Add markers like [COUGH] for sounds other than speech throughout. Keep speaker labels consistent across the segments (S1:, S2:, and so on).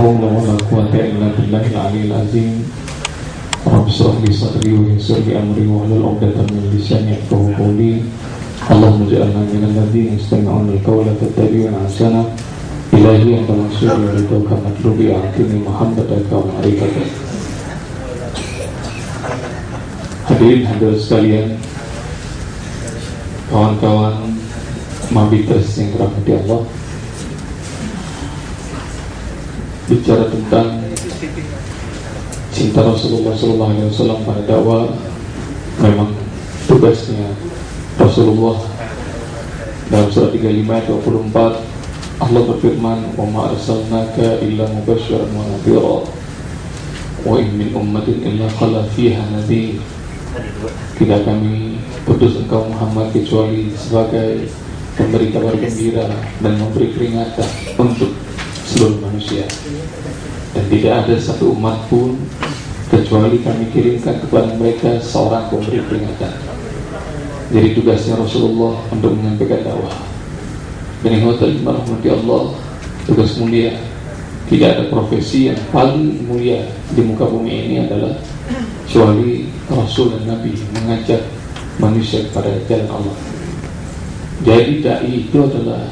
S1: Allah Ilahi yang Muhammad dan Hadirin hadirat sekalian Kawan-kawan Mabiters yang terhadap di Allah. Bicara tentang cinta Rasulullah SAW pada dakwah memang tugasnya Rasulullah dalam surat 35 ayat 24 Allah berfirman wa ma arsalnaka illa mubasysyiran wa nadhira wa in min ummatin illa khala fiha nadhir. Tidak kami putus engkau Muhammad kecuali sebagai pemberi kabar gembira dan memberi peringatan untuk seluruh manusia. Dan tidak ada satu umat pun kecuali kami kirimkan kepada mereka seorang pemberi peringatan. Jadi tugasnya Rasulullah untuk menyampaikan dakwah. Dan yang rahmati Allah tugas mulia. Tidak ada profesi yang paling mulia di muka bumi ini adalah kecuali Rasul dan Nabi mengajak manusia kepada jalan Allah. Jadi dai itu adalah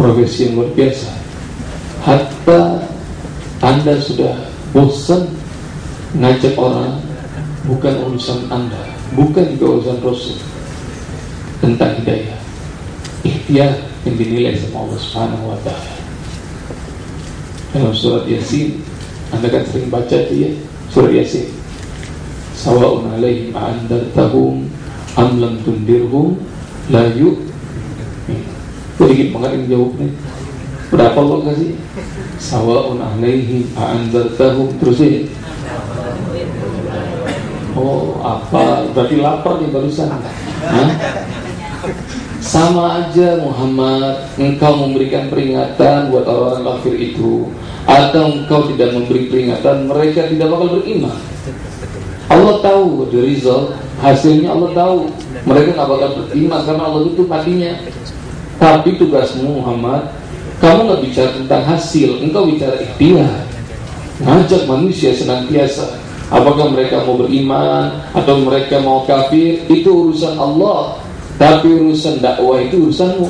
S1: profesi yang luar biasa hatta anda sudah bosan ngajak orang bukan urusan anda bukan juga urusan Rasul tentang hidayah ikhtiar yang dinilai sama Allah Subhanahu wa taala. Dalam surat Yasin anda kan sering baca itu ya surat Yasin. Sawa'un alaihim andartahum am lam tundirhum la yu'min. Sedikit banget yang Berapa lo kasih? Sawa'un alaihim a'anzartahum Terus ini? Oh apa? Berarti lapar nih barusan. Hah? Sama aja Muhammad. Engkau memberikan peringatan buat orang-orang kafir itu. Atau engkau tidak memberi peringatan Mereka tidak bakal beriman. Allah tahu the result. Hasilnya Allah tahu. Mereka nggak bakal beriman Karena Allah itu matinya Tapi tugasmu Muhammad kamu nggak bicara tentang hasil, engkau bicara ikhtiar. Ngajak manusia senantiasa. Apakah mereka mau beriman atau mereka mau kafir, itu urusan Allah. Tapi urusan dakwah itu urusanmu.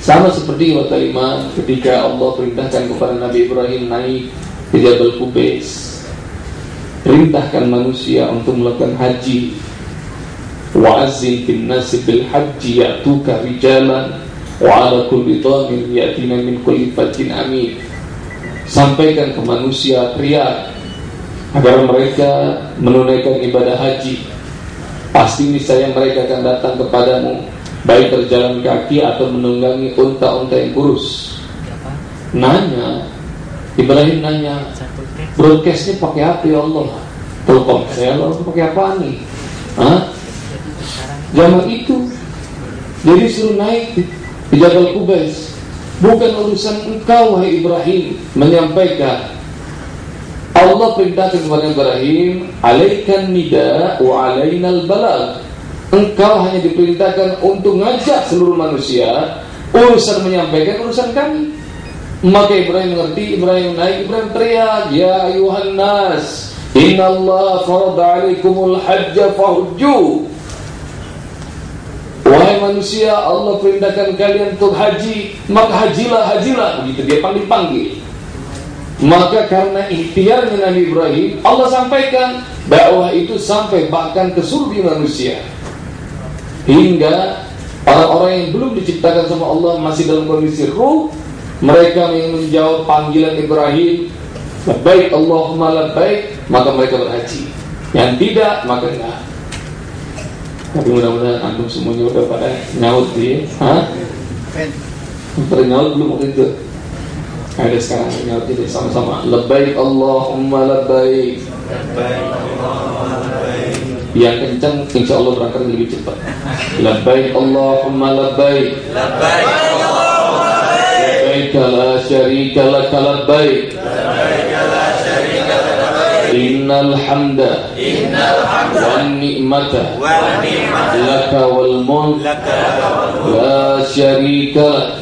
S1: Sama seperti kata Imam ketika Allah perintahkan kepada Nabi Ibrahim naik ke Jabal Kubais. Perintahkan manusia untuk melakukan haji. Wa'azin bin nasi bil haji ya'tuka rijalan kulli dhamir yatina min kulli fajin amin. Sampaikan ke manusia pria agar mereka menunaikan ibadah haji. Pasti niscaya mereka akan datang kepadamu baik berjalan kaki atau menunggangi unta-unta yang kurus. Nanya Ibrahim nanya broadcastnya pakai apa ya Allah? Telkomsel atau pakai apa nih? Hah? zaman itu jadi suruh naik di Jabal Kubais bukan urusan engkau wahai Ibrahim menyampaikan. Allah perintahkan kepada Ibrahim alaikan nida wa alainal balal engkau hanya diperintahkan untuk ngajak seluruh manusia urusan menyampaikan urusan kami. Maka Ibrahim mengerti Ibrahim naik Ibrahim teriak ya ayuhan nas innallaha farada alaikumul hajja fahujju Wahai manusia, Allah perintahkan kalian untuk haji, maka hajilah, hajilah. Begitu dia panggil-panggil. Maka karena ikhtiarnya Nabi Ibrahim, Allah sampaikan dakwah itu sampai bahkan ke surga manusia. Hingga orang-orang yang belum diciptakan sama Allah masih dalam kondisi ruh, mereka yang menjawab panggilan Ibrahim, baik Allahumma baik, maka mereka berhaji. Yang tidak, maka enggak. Tapi mudah-mudahan antum semuanya udah pada nyaut di, Hah? Pada nyaut belum waktu itu? Ada sekarang nyaut jadi sama-sama. Lebay Allahumma lebay. Yang kencang insya Allah berangkat lebih cepat. Lebay Allahumma lebay. Lebay Allahumma lebay. Lebay la syarika laka lebay. Innal hamda wan ni'mata laka wal mulk la syarika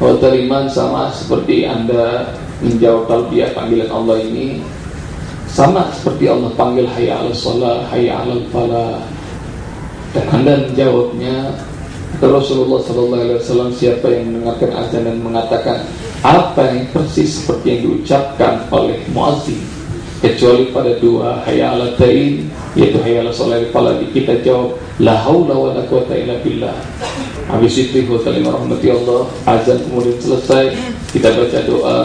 S1: Hotel iman sama seperti anda menjawab talbiyah panggilan Allah ini sama seperti Allah panggil hayya ala salat, hayya ala falah. Dan Anda menjawabnya Rasulullah sallallahu alaihi wasallam siapa yang mendengarkan azan dan mengatakan apa yang persis seperti yang diucapkan oleh muazzin kecuali pada dua hayya ala ta'in yaitu hayya ala salat falah kita jawab la haula wa la quwata illa billah. Habis itu wa rahmati Allah azan kemudian selesai kita baca doa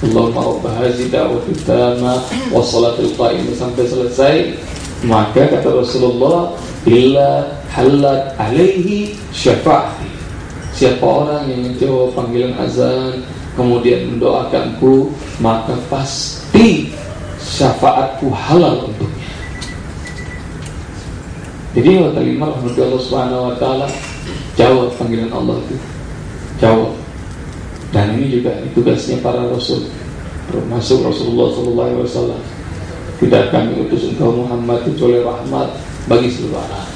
S1: Allahumma rabb hadhihi da'wati tamma wa salatul qa'imah. Sampai selesai maka kata Rasulullah illa halat alaihi syafa'ati. Siapa orang yang menjawab panggilan azan kemudian mendoakanku maka pasti syafaatku halal untuknya. Jadi wa kalimah Allah subhanahu wa ta'ala jawab panggilan Allah itu jawab. Dan ini juga tugasnya para rasul termasuk Rasulullah SAW tidak kami utus engkau Muhammad kecuali rahmat bagi seluruh alam.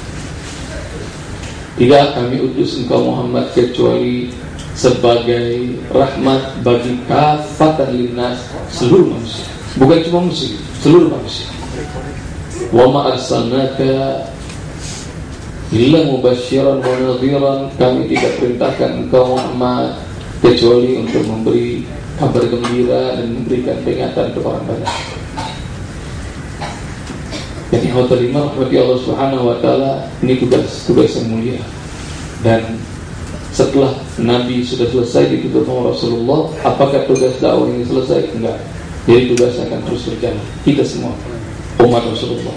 S1: Tidak kami utus engkau Muhammad kecuali sebagai rahmat bagi kafatan linnas seluruh manusia. Bukan cuma muslim seluruh manusia. Wa ma arsalnaka illa mubasyiran wa nadhiran. Kami tidak perintahkan engkau Muhammad kecuali untuk memberi kabar gembira dan memberikan peringatan kepada orang banyak. Jadi hotel lima berarti Allah Subhanahu Wa Taala ini tugas tugas yang mulia. Dan setelah Nabi sudah selesai di kehidupan Rasulullah apakah tugas dakwah ini selesai? enggak. Jadi tugas akan terus berjalan. Kita semua. Umat Rasulullah.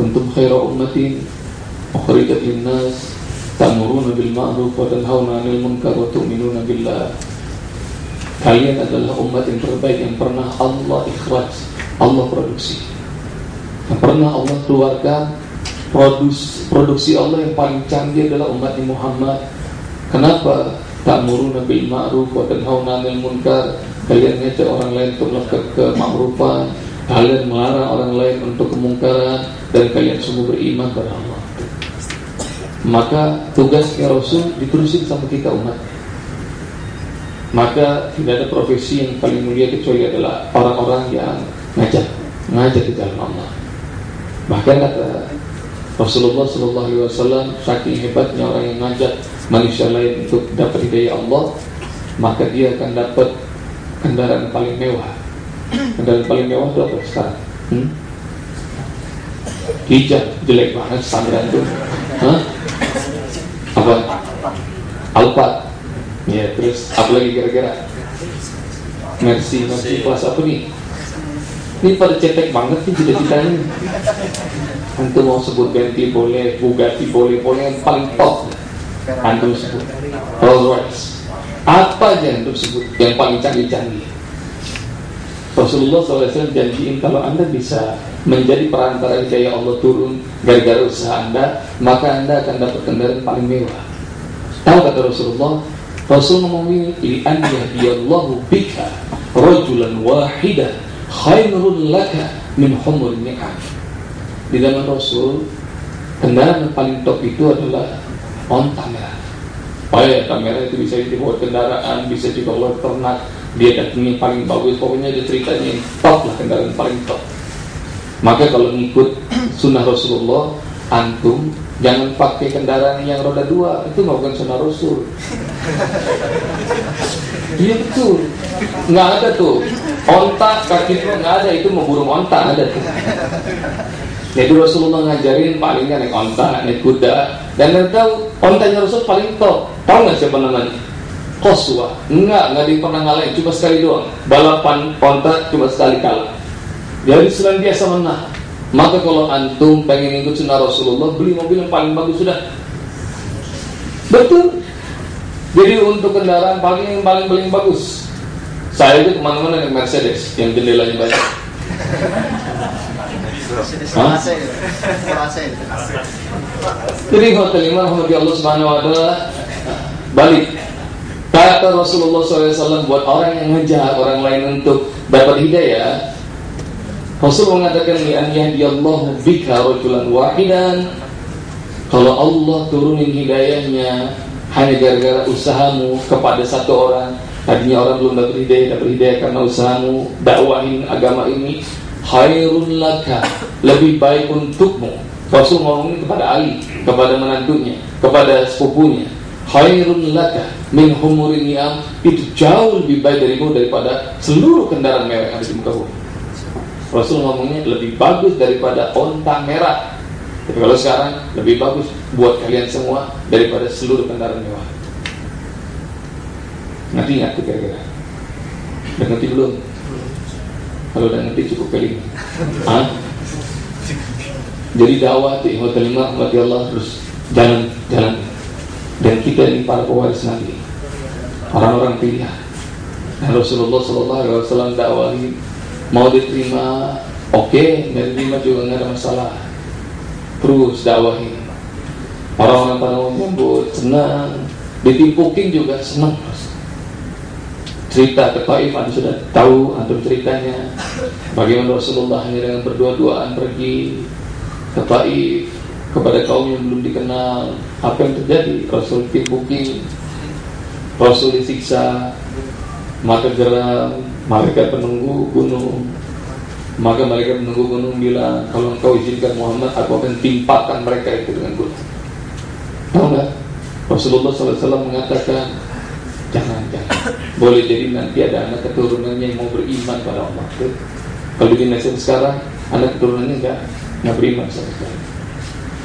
S1: Untuk khaira ummatin ukhrijat linnas ta'muruna bil ma'ruf wa tanhauna 'anil munkar wa tu'minuna billah. Kalian adalah umat yang terbaik yang pernah Allah ikhraj Allah produksi. Yang pernah Allah keluarkan produs, produksi Allah yang paling canggih adalah umat Muhammad. Kenapa? Ta'muruna bil ma'ruf wa tanhauna 'anil munkar. Kalian ngajak orang lain untuk melakukan kema'rufan, kalian melarang orang lain untuk kemungkaran dan kalian semua beriman kepada Allah maka tugasnya Rasul diterusin sama kita umat maka tidak ada profesi yang paling mulia kecuali adalah orang-orang yang ngajak ngajak ke jalan Allah bahkan kata Rasulullah Shallallahu Alaihi Wasallam saking hebatnya orang yang ngajak manusia lain untuk dapat hidayah Allah maka dia akan dapat kendaraan paling mewah. Kendaraan paling mewah itu apa sekarang hmm? hijab jelek banget standar itu. Hah? apa? Alphard. Ya terus apa lagi kira-kira Mercy Mercy kelas apa nih? Ini pada cetek banget nih cita-citanya Antum mau sebut Bentley boleh, Bugatti boleh, boleh yang paling top. Antum sebut Rolls Royce. Apa aja antum sebut yang paling canggih-canggih. Rasulullah SAW janjiin kalau anda bisa menjadi perantara hidayah Allah turun gara-gara usaha anda maka anda akan dapat kendaraan paling mewah. Tahu kata Rasulullah? Rasul ngomong ini li'an yahdiyallahu bika rajulan wahidan khairun laka min humur ni'am di dalam Rasul kendaraan yang paling top itu adalah onta merah Oh ya, kamera itu bisa dibuat kendaraan, bisa juga oleh ternak. Dia datangnya paling bagus, pokoknya dia ceritanya top lah kendaraan paling top. Maka kalau ngikut sunnah Rasulullah, antum jangan pakai kendaraan yang roda dua, itu nggak bukan sunnah Rasul. Iya betul, nggak ada tuh. Onta kaki nggak ada, itu memburu onta ada tuh. Jadi Rasulullah ngajarin palingnya naik onta, naik kuda, dan anda tahu ontanya Rasul paling top. Tahu nggak siapa namanya? Koswa. Enggak, nggak di pernah ngalahin, cuma sekali doang. Balapan onta cuma sekali kalah. Jadi biasa menang. Maka kalau antum pengen ikut sunnah Rasulullah, beli mobil yang paling bagus sudah. Betul. Jadi untuk kendaraan paling paling paling bagus. Saya itu ke mana-mana dengan Mercedes yang jendelanya banyak. Jadi hotel lima Allah Subhanahu Wa Taala balik. Kata Rasulullah SAW buat orang yang ngejar orang lain untuk dapat hidayah Rasul mengatakan li an yahdiyallahu bika rajulan wahidan. Kalau Allah turunin hidayahnya hanya gara-gara usahamu kepada satu orang, tadinya orang belum dapat hidayah, dapat hidayah karena usahamu dakwahin agama ini, khairun laka, lebih baik untukmu. Rasul ngomongin kepada Ali, kepada menantunya, kepada sepupunya. Khairun laka min humurin ni'am itu jauh lebih baik darimu daripada seluruh kendaraan mewah yang ada di muka bumi. Rasul ngomongnya lebih bagus daripada onta merah. Tapi kalau sekarang lebih bagus buat kalian semua daripada seluruh kendaraan mewah. Nanti tuh kira-kira? Udah ngerti belum? Kalau udah ngerti cukup kali? Jadi dakwah tuh hotel lima mati Allah terus jalan jalan. Dan kita ini para pewaris nanti. Orang-orang pilihan. Dan Rasulullah Shallallahu Alaihi Wasallam dakwahi mau diterima oke okay, diterima juga nggak ada masalah. Terus dakwahi. Orang-orang pada menyambut senang. Ditimpukin juga senang cerita ke Taif anda sudah tahu antum ceritanya. Bagaimana Rasulullah dengan berdua-duaan pergi ke Taif kepada kaum yang belum dikenal apa yang terjadi? Rasul timpukin Rasul disiksa maka geram malaikat penunggu gunung. Maka malaikat penunggu gunung bilang kalau engkau izinkan Muhammad aku akan timpakan mereka itu dengan gunung. Tahu nggak? Rasulullah SAW mengatakan jangan jangan. Boleh jadi nanti ada anak keturunannya yang mau beriman pada Allah. Kalau di Indonesia sekarang anak keturunannya enggak nggak beriman sama sekali.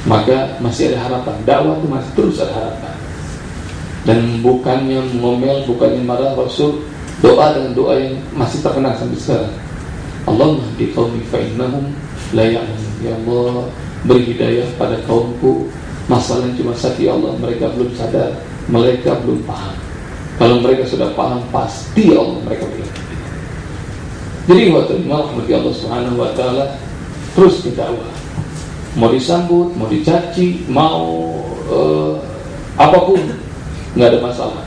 S1: Maka masih ada harapan. Dakwah itu masih terus ada harapan. Dan bukannya ngomel bukannya marah Rasul doa dengan doa yang masih terkenal sampai sekarang. Allah di qaumi fa innahum ya Allah beri hidayah pada kaumku. Masalahnya cuma satu ya Allah mereka belum sadar mereka belum paham kalau mereka sudah paham pasti Allah mereka belum jadi waktu rahmati Allah Subhanahu wa taala terus berdakwah mau disambut mau dicaci mau uh, apa pun nggak ada masalah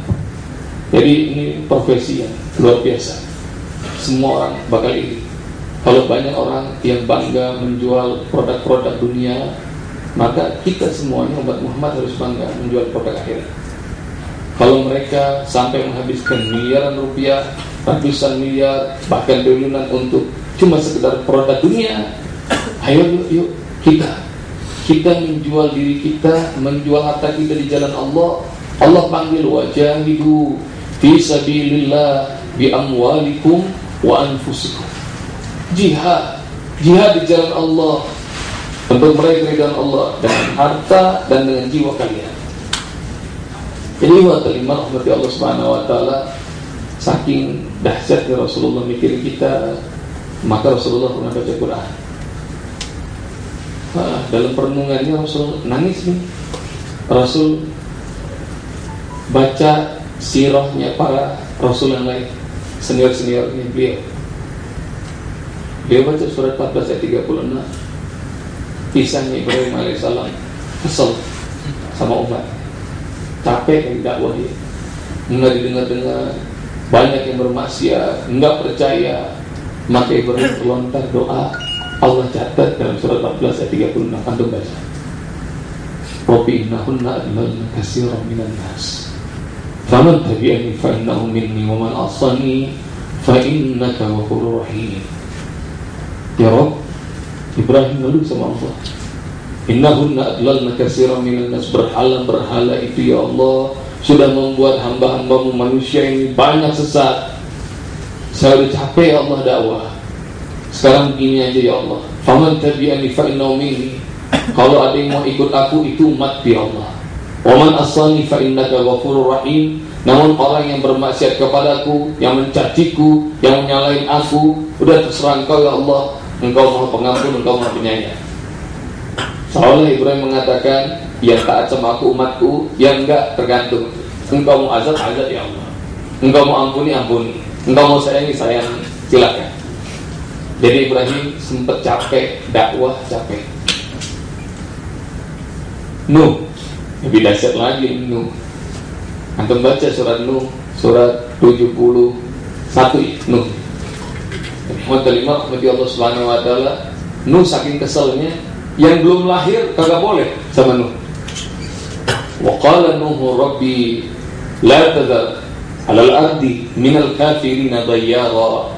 S1: jadi ini profesi yang luar biasa. Semua orang bakal ini. Kalau banyak orang yang bangga menjual produk-produk dunia, maka kita semuanya umat Muhammad harus bangga menjual produk akhirat. Kalau mereka sampai menghabiskan miliaran rupiah, ratusan miliar, bahkan triliunan untuk cuma sekedar produk dunia, ayo yuk, yuk kita kita menjual diri kita, menjual harta kita di jalan Allah. Allah panggil wajah hidup fi sabilillah bi amwalikum wa anfusikum. Jihad, jihad di jalan Allah untuk meraih keridhaan Allah dengan harta dan dengan jiwa kalian. Jadi wa terima rahmati Allah Subhanahu wa taala saking dahsyatnya Rasulullah mikir kita maka Rasulullah pernah baca Quran. Ah, dalam perenungannya Rasul nangis nih. Rasul baca sirahnya para rasul yang lain senior-seniornya beliau dia baca surat 14 ayat 36 kisahnya Ibrahim alaihissalam kesel sama umat capek dari dakwah dia nggak didengar-dengar. Banyak yang bermaksiat nggak percaya. Maka Ibrahim terlontar doa. Allah catat dalam surat 14 ayat 36 antum baca. Rabbi innahunna adlalna kasiran minan nas. Faman tabi'ani fa innahu minni wa man asani fa innaka ghafurur rahim. Ya Rabb, Ibrahim lalu sama Allah. Innahunna adlalna katsiran minan nas berhala-berhala itu ya Allah sudah membuat hamba-hambamu manusia ini banyak sesat. Saya sudah capek ya Allah dakwah. Sekarang begini aja ya Allah. Faman tabi'ani fa minni. Kalau ada yang mau ikut aku itu umat ya Allah. Waman asani fa innaka ghafurur rahim. Namun orang yang bermaksiat kepadaku, yang mencaciku, yang menyalahin aku, udah terserah engkau ya Allah. Engkau maha pengampun, engkau maha penyayang. Seolah Ibrahim mengatakan, yang taat sama aku umatku, yang enggak tergantung. Engkau mau azab, azab ya Allah. Engkau mau ampuni, ampuni. Engkau mau sayangi, sayang, silakan. Jadi Ibrahim sempat capek, dakwah capek. Nuh, lebih dahsyat lagi Nuh. Antum baca surat Nuh, surat 71 Nuh. Muhammad terima kepada Allah Subhanahu wa taala. Nuh saking keselnya yang belum lahir kagak boleh sama Nuh. wa qala nuhu rabbi la tadar ala al-ardi min al-kafirin dayyara.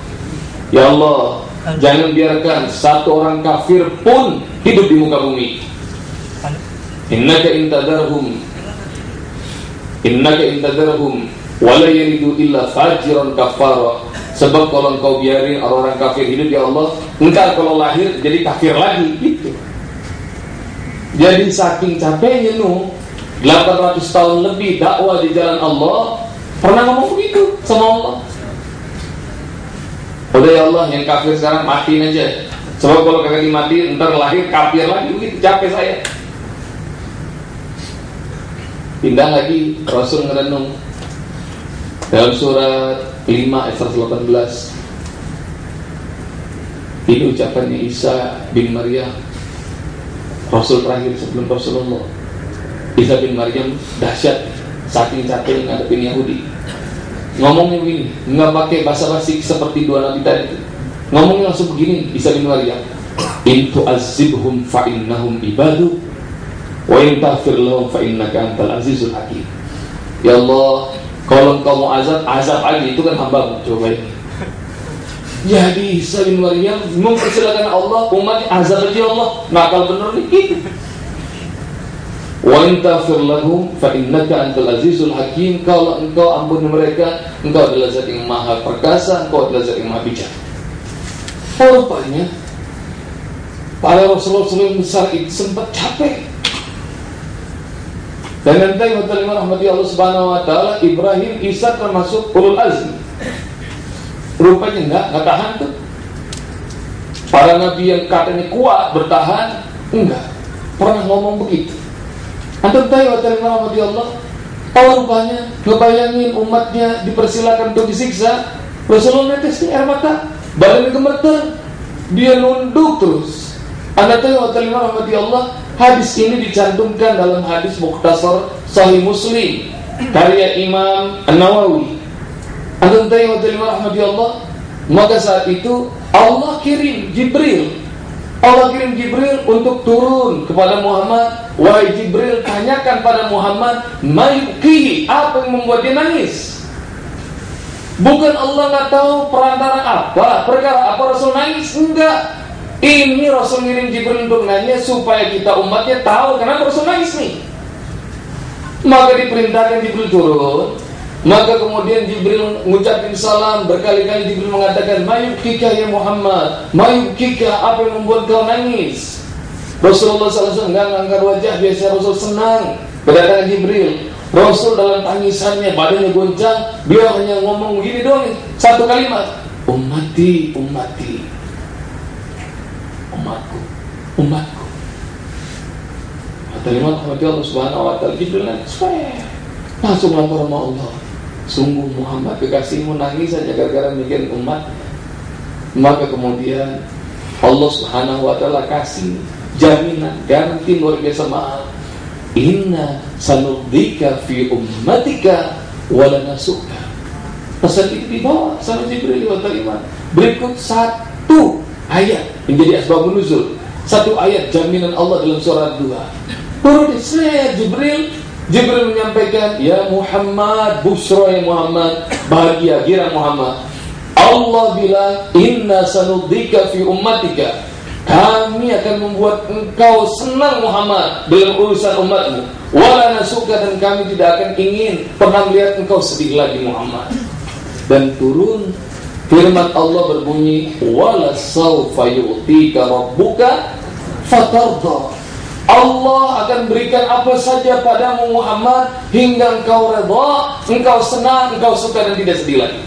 S1: Ya Allah jangan biarkan satu orang kafir pun hidup di muka bumi. Innaka intadarhum innaka intadarhum wala yalidu illa fajiran kafara sebab kalau engkau biarin orang-orang kafir hidup ya Allah engkau kalau lahir jadi kafir lagi gitu jadi saking capeknya nu 800 tahun lebih dakwah di jalan Allah pernah ngomong begitu sama Allah? Udah ya Allah yang kafir sekarang matiin aja. Sebab kalau kagak dimati ntar lahir kafir lagi begitu capek saya. Pindah lagi Rasul ngerenung. Dalam surat 5 ayat 118 Ini ucapannya Isa bin Maryam Rasul terakhir sebelum Rasulullah. Isa bin Maryam dahsyat Saking capek ngadepin Yahudi. Ngomongnya begini Nggak pakai bahasa basi seperti dua nabi tadi Ngomongnya langsung begini Isa bin Maryam. Intu azibhum fa'innahum ibadu Wa in tahfir lahum fa'innaka antal azizul hakim. Ya Allah kalau engkau mau azab, azab aja itu kan hamba. Coba ini. Jadi bin Maryam mempersilakan Allah umat azab aja Allah nakal bener nih gitu. Wa in tafir lahum fa innaka antal azizul hakim kalau engkau ampuni mereka engkau adalah zat yang maha perkasa engkau adalah zat yang maha bijak. Rupanya para rasul-rasul yang besar itu sempat capek dan nanti yang rahmati Allah Subhanahu wa taala Ibrahim Isa termasuk ulul azmi. Rupanya enggak, enggak tahan tuh. Para nabi yang katanya kuat bertahan enggak. Pernah ngomong begitu. Antum tahu wa rahmati Allah Oh rupanya? Ngebayangin umatnya dipersilakan untuk disiksa. Rasulullah netes air mata. Badannya gemeter Dia nunduk terus. Anda tahu wa rahmati Allah Hadis ini dicantumkan dalam hadis Mukhtasar Sahih Muslim. Karya Imam An-Nawawi. Antum tahu rahmati Allah, maka saat itu Allah kirim Jibril. Allah kirim Jibril untuk turun kepada Muhammad. Wahai Jibril, tanyakan pada Muhammad, mayuki apa yang membuat dia nangis? Bukan Allah nggak tahu perantara apa, perkara apa Rasul nangis? Enggak. Ini Rasul ngirim Jibril untuk nanya supaya kita umatnya tahu kenapa Rasul nangis nih. Maka diperintahkan Jibril turun. Maka kemudian Jibril mengucapkan salam berkali-kali Jibril mengatakan Mayukika ya Muhammad Mayukika apa yang membuat kau nangis? Rasulullah SAW enggak mengangkat wajah Biasa Rasul senang. Kedatangan Jibril Rasul dalam tangisannya badannya goncang Dia hanya ngomong begini doang Satu kalimat Ummati, ummati umatku umatku terima kasih Allah subhanahu wa ta'ala Jibril langsung lapor sama Allah sungguh Muhammad kekasihmu nangis saja gara-gara mikirin umat maka kemudian Allah subhanahu wa ta'ala kasih jaminan garanti luar biasa mahal inna sanudika fi ummatika wala nasuka pesan itu dibawa sama Jibril wa berikut satu ayat menjadi asbab nuzul. Satu ayat jaminan Allah dalam surat 2. Baru saya Jibril Jibril menyampaikan, "Ya Muhammad, busra Muhammad, bahagia gira Muhammad." Allah bilang, "Inna sanudika fi ummatika." Kami akan membuat engkau senang Muhammad dalam urusan umatmu. Wala nasuka dan kami tidak akan ingin pernah melihat engkau sedih lagi Muhammad. Dan turun Firman Allah berbunyi, "Wala sawfa yu'tika rabbuka fatarda." Allah akan berikan apa saja padamu Muhammad hingga engkau redha, engkau senang, engkau suka dan tidak sedih lagi.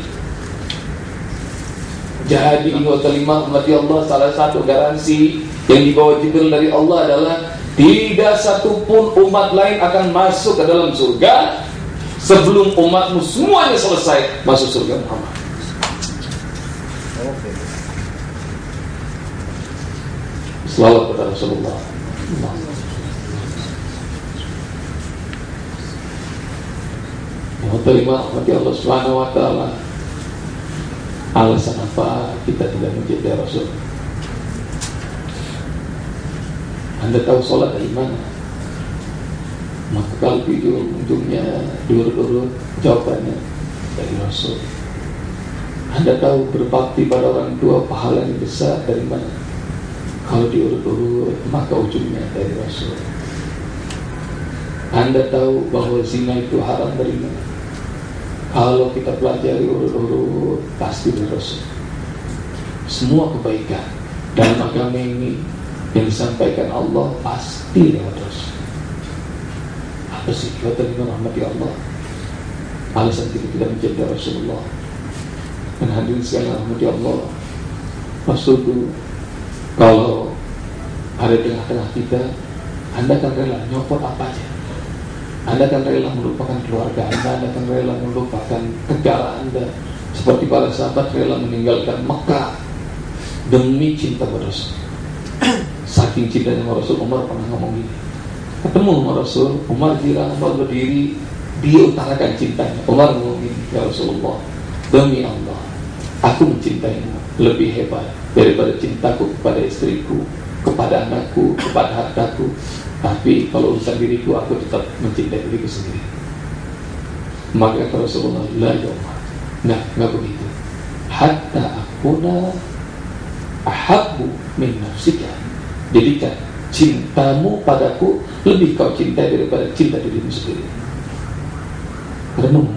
S1: Jadi wa kalimah mati Allah salah satu garansi yang dibawa Jibril dari Allah adalah tidak satupun umat lain akan masuk ke dalam surga sebelum umatmu semuanya selesai masuk surga Muhammad. Salawat kepada Rasulullah. Yang terima mati Allah Subhanahu wa taala. Alasan apa kita tidak menjadi Rasul? Anda tahu sholat dari mana? maka kalau di ujungnya diurut-urut jawabannya dari Rasul anda tahu berbakti pada orang tua pahala yang besar dari mana? Kalau diurut-urut maka ujungnya dari Rasul. Anda tahu bahwa zina itu haram dari mana? Kalau kita pelajari urut-urut pasti Rasul. Semua kebaikan dalam agama ini yang disampaikan Allah pasti Rasul. Apa sih kita terima rahmati Allah? Alasan kita tidak mencintai Rasulullah dan hadirin sekalian rahmati Allah itu kalau ada di tengah-tengah kita Anda akan rela nyopot apa aja Anda akan rela melupakan keluarga Anda Anda akan rela melupakan negara Anda. Seperti para sahabat rela meninggalkan Mekah demi cinta pada Rasul. Saking cintanya sama Rasul Umar pernah ngomong gini. Ketemu sama Rasul Umar kira Umar berdiri dia utarakan cintanya. Umar ngomong gini ya Rasulullah demi Allah aku mencintaimu lebih hebat daripada cintaku kepada istriku kepada anakku kepada hartaku tapi kalau urusan diriku aku tetap mencintai diriku sendiri. Maka kata Rasulullah la ya Umar. Nah nggak begitu. Hatta akuna ahabbu min nafsika. Jadikan cintamu padaku lebih kau cintai daripada cinta dirimu sendiri. Renung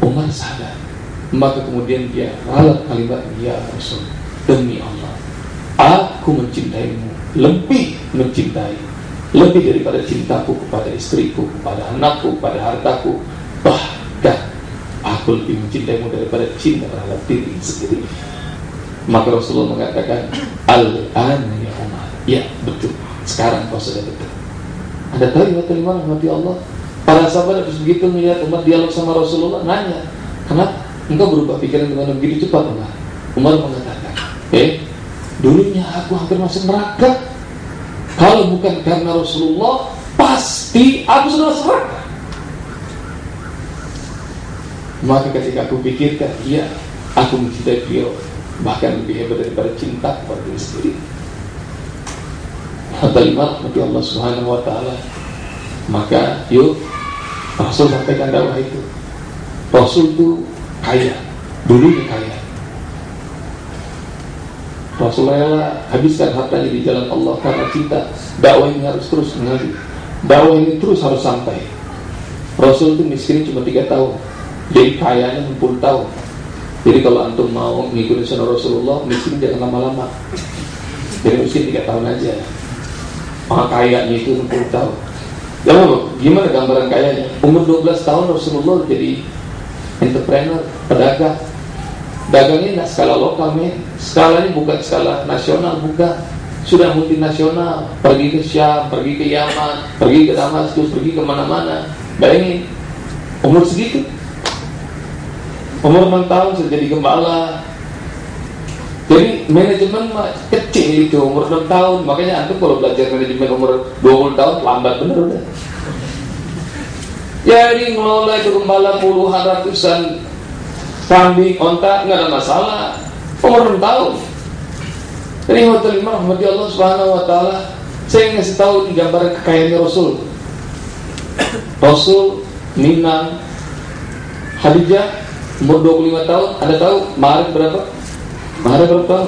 S1: Umar sadar. Maka kemudian dia ralat kalimat ya Rasul demi Allah aku mencintaimu lebih mencintai lebih daripada cintaku kepada istriku kepada anakku kepada hartaku. Bahkan aku lebih mencintaimu daripada cinta terhadap diri sendiri. Maka Rasulullah mengatakan al-an ya Umar. Ya betul. Sekarang kau sudah betul. Tahu ya terima mati Allah? Para sahabat habis begitu melihat umat dialog sama Rasulullah nanya, kenapa engkau berubah pikiran dengan begitu cepat Umar? Umar mengatakan, eh, dulunya aku hampir masuk neraka. Kalau bukan karena Rasulullah, pasti aku sudah masuk neraka. Maka ketika aku pikirkan, iya, aku mencintai beliau bahkan lebih hebat daripada cinta kepada diri sendiri. Hatta lima Allah Subhanahu Wa Taala. Maka yuk Rasul sampaikan dakwah itu Rasul itu kaya Dulunya kaya rela habiskan hartanya di jalan Allah karena cinta. Dakwah ini harus terus mengalir dakwah ini terus harus sampai. Rasul itu miskin cuma tiga tahun. Jadi kayanya 60 tahun. Jadi kalau antum mau mengikuti sunnah Rasulullah miskin jangan lama-lama. Jadi miskin tiga tahun aja. Maka kayanya itu 60 tahun. Ya gimana gambaran kayanya? Umur 12 tahun Rasulullah jadi entrepreneur, pedagang. Dagangnya nggak skala lokal, men. Skalanya bukan skala nasional, bukan. Sudah multinasional, pergi ke Syam, pergi ke Yaman, pergi ke Damaskus, pergi ke mana-mana. Bayangin, umur segitu. Umur 6 tahun sudah jadi gembala, jadi manajemen kecil itu umur 6 tahun Makanya antum kalau belajar manajemen umur 20 tahun lambat bener udah Ya ini ngelola itu gembala puluhan ratusan kambing, onta nggak ada masalah 6 tahun Ini hotel lima rahmati Allah subhanahu wa ta'ala Saya ngasih tahu di gambaran kekayaannya Rasul Rasul Minang Hadijah umur 25 tahun Ada tahu Maret berapa? Mahar berapa?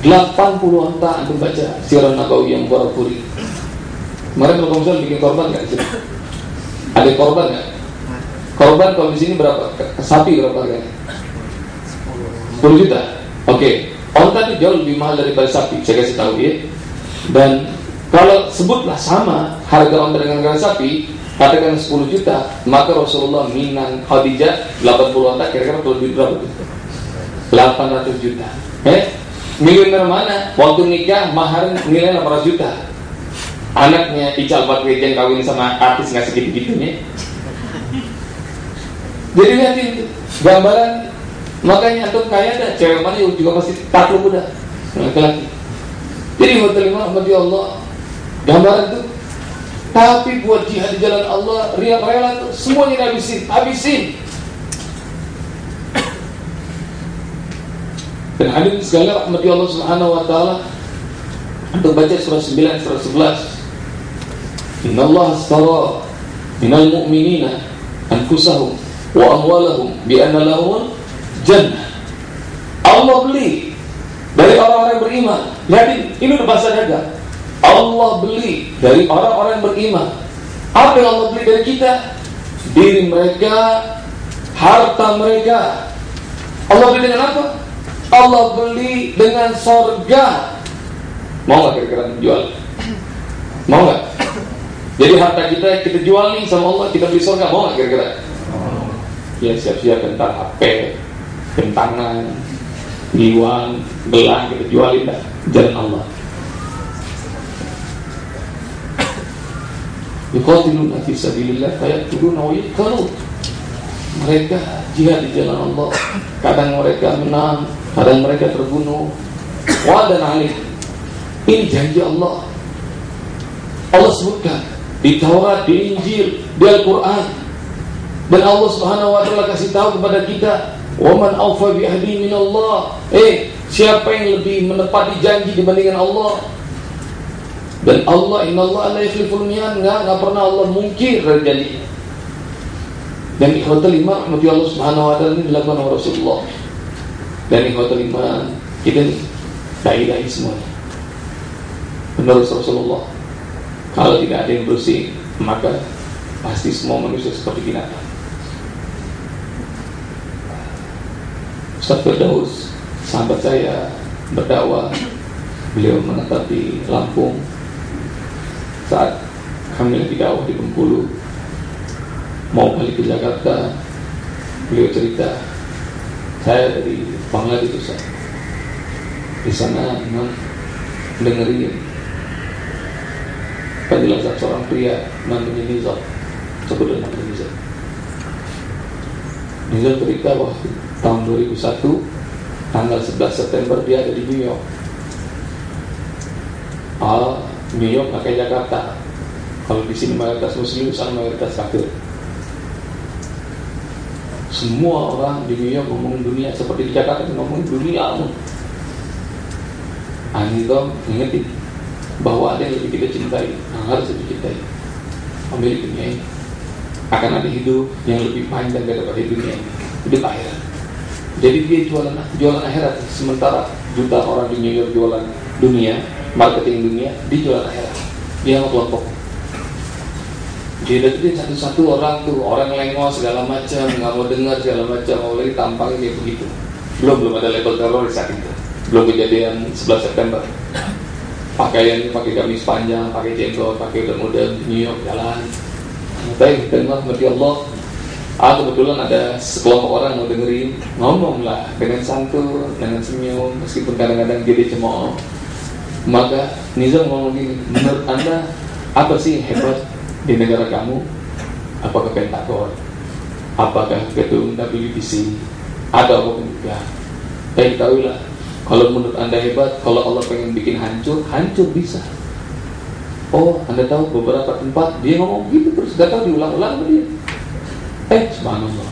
S1: 80 onta antum baca siaran Nabawi yang Puri. Kemarin kalau bikin korban nggak? Ada korban nggak? Korban kalau di sini berapa? Sapi berapa harganya? 10 juta. Oke. Okay. Onta itu jauh lebih mahal daripada sapi. Saya kasih tahu ya. Dan kalau sebutlah sama harga onta dengan harga sapi, katakan 10 juta, maka Rasulullah Minang Khadijah 80 onta kira-kira perlu duit berapa? 800 juta. Eh, miliuner mana? Waktu nikah mahar nilai 800 juta. Anaknya Ical Batwejan kawin sama artis nggak segitu-gitunya. Jadi lihat itu gambaran makanya antum kaya ada cewek mana juga pasti takluk udah laki-laki. Jadi hotel lima ya Allah gambaran itu tapi buat jihad di jalan Allah riak rela tuh semuanya habisin habisin. Dan hadirin sekalian rahmati Allah Subhanahu wa taala. Untuk baca surah 9 surah 11 Inna Allah astara minal mu'minina anfusahum wa amwalahum bi anna jannah. Allah beli dari orang-orang yang beriman. Lihatin, ini udah bahasa dagang. Allah beli dari orang-orang yang beriman. Apa yang Allah beli dari kita? Diri mereka, harta mereka. Allah beli dengan apa? Allah beli dengan sorga. Mau nggak kira-kira jual? Mau nggak? Jadi harta kita kita jual nih sama Allah kita beli sorga. Mau nggak kira-kira? Ya siap-siap bentar HP, bentangan, iwan, gelang kita jualin dah jalan Allah. Yuqatiluna fi sabilillah fayaqtuluna wa yuqtalun. Mereka jihad di jalan Allah. Kadang mereka menang, kadang mereka terbunuh. Wa dan alih. Ini janji Allah. Allah sebutkan di Taurat, di Injil, di Al-Qur'an. Dan Allah Subhanahu wa taala kasih tahu kepada kita, "Wa man awfa bi ahdi min Allah." Eh, siapa yang lebih menepati janji dibandingkan Allah? Dan Allah Inna Allah la yukhliful mi'ad enggak, enggak pernah Allah mungkir dari janji. Dan ikhwatul lima rahmati Allah Subhanahu wa taala ini dilakukan oleh Rasulullah. Dan ikhwatul lima kita nih dai-dai semuanya. Menurut Rasulullah, kalau tidak ada yang bersih, maka pasti semua manusia seperti binatang. Ustaz Firdaus, sahabat saya berdakwah, beliau menetap di Lampung, saat kami lagi dakwah di Bengkulu mau balik ke Jakarta beliau cerita saya dari Bangladesh Ustaz di sana memang dengerin penjelasan seorang pria namanya Nizam. Sebut nama Nizam? Nizam cerita bahwa tahun 2001 tanggal 11 September dia ada di New York Ah, New York pakai Jakarta. Kalau di sini mayoritas Muslim, sana mayoritas kafir. Semua orang di New York ngomongin dunia seperti di Jakarta ngomongin dunia. Anito ingetin bahwa ada yang lebih kita cintai, yang harus kita cintai. Pemilik dunia ini akan ada hidup yang lebih panjang daripada dunia ini, hidup akhirat. Jadi dia jualan jualan akhirat, sementara juta orang di New York jualan dunia, marketing dunia dijual akhirat. Dia mau kelompok. Dia deketin satu-satu orang tuh orang lengos segala macam nggak mau dengar segala macam. Lagi tampangnya kayak begitu. Belum belum ada label teroris saat itu. Belum kejadian 11 September. Pakaian pakai gamis panjang pakai jenggot pakai udah model New York jalan. Baik dengar mati Allah Ah kebetulan ada sekelompok orang mau dengerin ngomong lah dengan santun dengan senyum meskipun kadang-kadang jadi cemooh maka Nizam ngomong gini, menurut anda apa sih hebat di negara kamu? Apakah Pentagon? Apakah gedung WBC? Atau apa pun juga? Tapi lah, kalau menurut anda hebat, kalau Allah pengen bikin hancur, hancur bisa. Oh, anda tahu beberapa tempat dia ngomong gitu terus gak tahu diulang-ulang dia. Eh, subhanallah.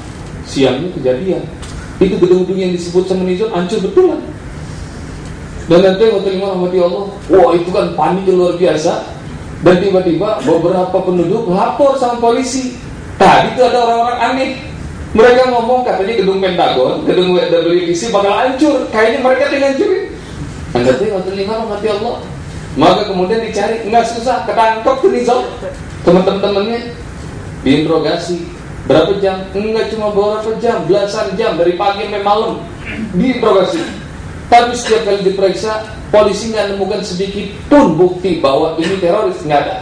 S1: Siangnya kejadian. Itu gedung-gedung yang disebut sama Nizam hancur betulan. Dan nanti waktu lima rahmati Allah, wah itu kan panik luar biasa. Dan tiba-tiba beberapa penduduk lapor sama polisi. Tadi itu ada orang-orang aneh. Mereka ngomong katanya gedung Pentagon, gedung WWDC bakal hancur. Kayaknya mereka tinggal hancurin. Dan nanti waktu lima rahmati Allah. Maka kemudian dicari, nggak susah, ketangkep tuh Nizam. Teman-temannya diinterogasi. Berapa jam? Enggak cuma beberapa jam, belasan jam dari pagi sampai malam diinterogasi. Tapi setiap kali diperiksa, polisi nggak nemukan sedikit pun bukti bahwa ini teroris nggak ada.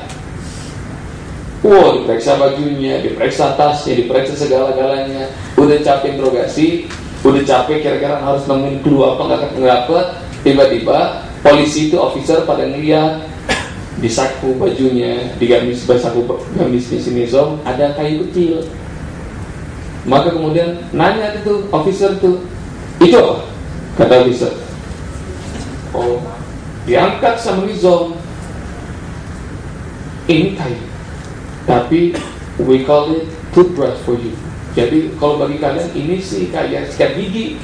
S1: Wow, diperiksa bajunya, diperiksa tasnya, diperiksa segala-galanya. Udah capek interogasi, udah capek kira-kira harus nemuin clue apa nggak nggak Tiba-tiba polisi itu officer pada ngeliat di saku bajunya, di gamis saku gamis nizam ada kayu kecil. Maka kemudian nanya itu officer itu, itu apa? Kata bisa Oh Diangkat sama Rizom Ini kayu Tapi We call it toothbrush for you. Jadi kalau bagi kalian Ini sih kayak sikat gigi.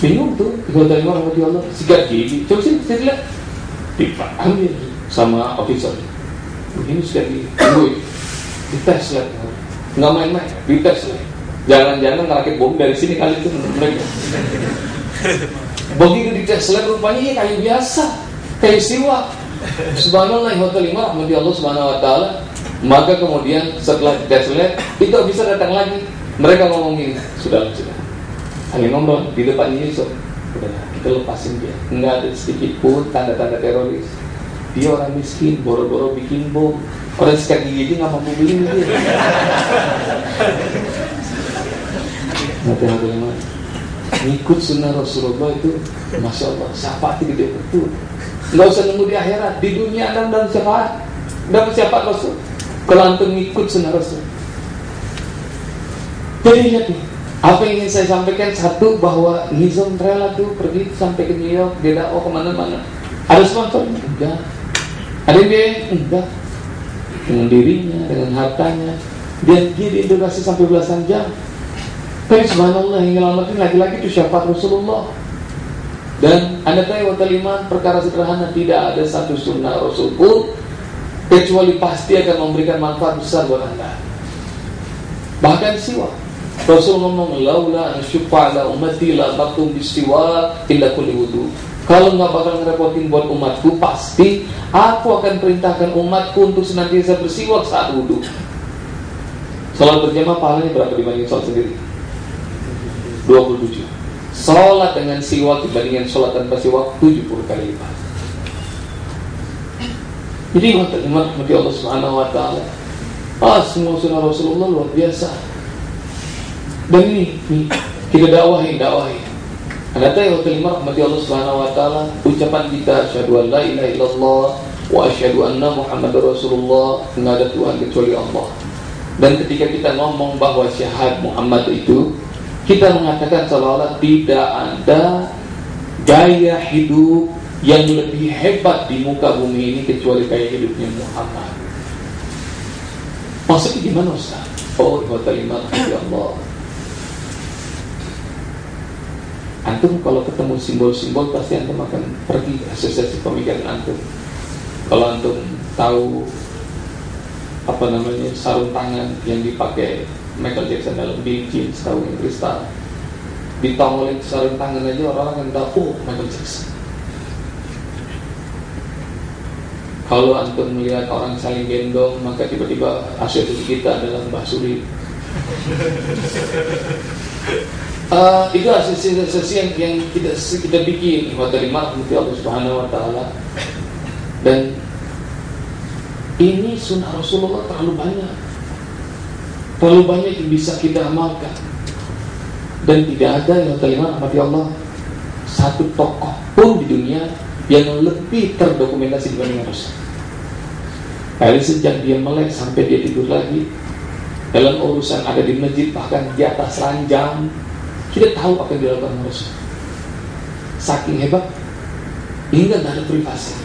S1: Bingung tuh Kalau dari mana Allah Sikat gigi. Coba sih saya lihat. Diambil sama officer. Begini sudah di dites lah nggak main-main dites lah jangan-jangan ngerakit bom dari sini kali itu. Mereka begitu dites lab rupanya ya kayu biasa. Kayu siwa. Subhanallah wa ta'ala rahmati Allah subhanahu wa ta'ala. Maka kemudian setelah dites lab itu bisa datang lagi. Mereka ngomong gini sudah sudah. Kalian ngomong di depan Yusuf udah kita lepasin dia. Nggak ada sedikit pun tanda-tanda teroris. Dia orang miskin boro-boro bikin bom. Orang sikat gigi aja nggak mampu beli hati-hati ngikut sunnah Rasulullah itu Masya Allah syafaat gede betul? Nggak usah nunggu di akhirat di dunia dan syafaat dapat syafaat Rasul? Kalau antum ngikut sunnah Rasul. Jadi lihat nih apa yang ingin saya sampaikan? Satu bahwa Nizam rela tuh pergi sampai ke New York dia dakwah ke mana-mana? Ada sponsor? Enggak. Ada yang dia enggak. Dengan dirinya dengan hartanya. Dia dia di Indonesia sampai belasan jam tapi subhanallah yang nyelamatin lagi-lagi itu syafaat Rasulullah. Dan anda tahu wa iman perkara sederhana tidak ada satu sunnah Rasul pun kecuali pasti akan memberikan manfaat besar buat anda. Bahkan siwa. Rasul ngomong laula an syufa ummati la baktum bisiwa illa kulli wudu. Kalau nggak bakal ngerepotin buat umatku, pasti aku akan perintahkan umatku untuk senantiasa bersiwak saat wudhu. Salat berjamaah pahalanya berapa dibanding salat sendiri? 27 Sholat dengan siwak dibandingkan sholat tanpa siwak 70 kali lipat. Jadi iman mati Allah Subhanahu Wa Taala Ah semua sunnah Rasulullah luar biasa. Dan ini, ini kita dakwahi dakwahi. Anda tahu terima mati Allah Subhanahu Wa Taala Ucapan kita Asyhadu an la ilaha illallah Wa asyhadu anna Muhammad Rasulullah Tidak ada Tuhan kecuali Allah. Dan ketika kita ngomong bahwa syahad Muhammad itu kita mengatakan seolah-olah tidak ada gaya hidup yang lebih hebat di muka bumi ini kecuali gaya hidupnya Muhammad. Maksudnya gimana Ustaz? Oh, wa lima ya Allah. Antum kalau ketemu simbol-simbol pasti antum akan pergi asosiasi pemikiran antum. Kalau antum tahu apa namanya sarung tangan yang dipakai Michael Jackson dalam Billie Jean tahu yang kristal. Ditongolin sarung tangan aja orang-orang akan tahu oh Michael Jackson. Kalau antum melihat orang saling gendong maka tiba-tiba asosiasi kita adalah Mbah Suri. Uh, [LAUGHS] itu asosiasi yang, yang kita kita bikin wa terima Allah Subhanahu wa taala. Dan ini sunnah Rasulullah terlalu banyak Terlalu banyak yang bisa kita amalkan. Dan tidak ada yang terima mati Allah. Satu tokoh pun di dunia Yang lebih terdokumentasi dibanding Rasul Dari sejak dia melek sampai dia tidur lagi Dalam urusan ada di masjid Bahkan di atas ranjang Kita tahu apa yang dilakukan Rasul Saking hebat Hingga tidak ada privasi.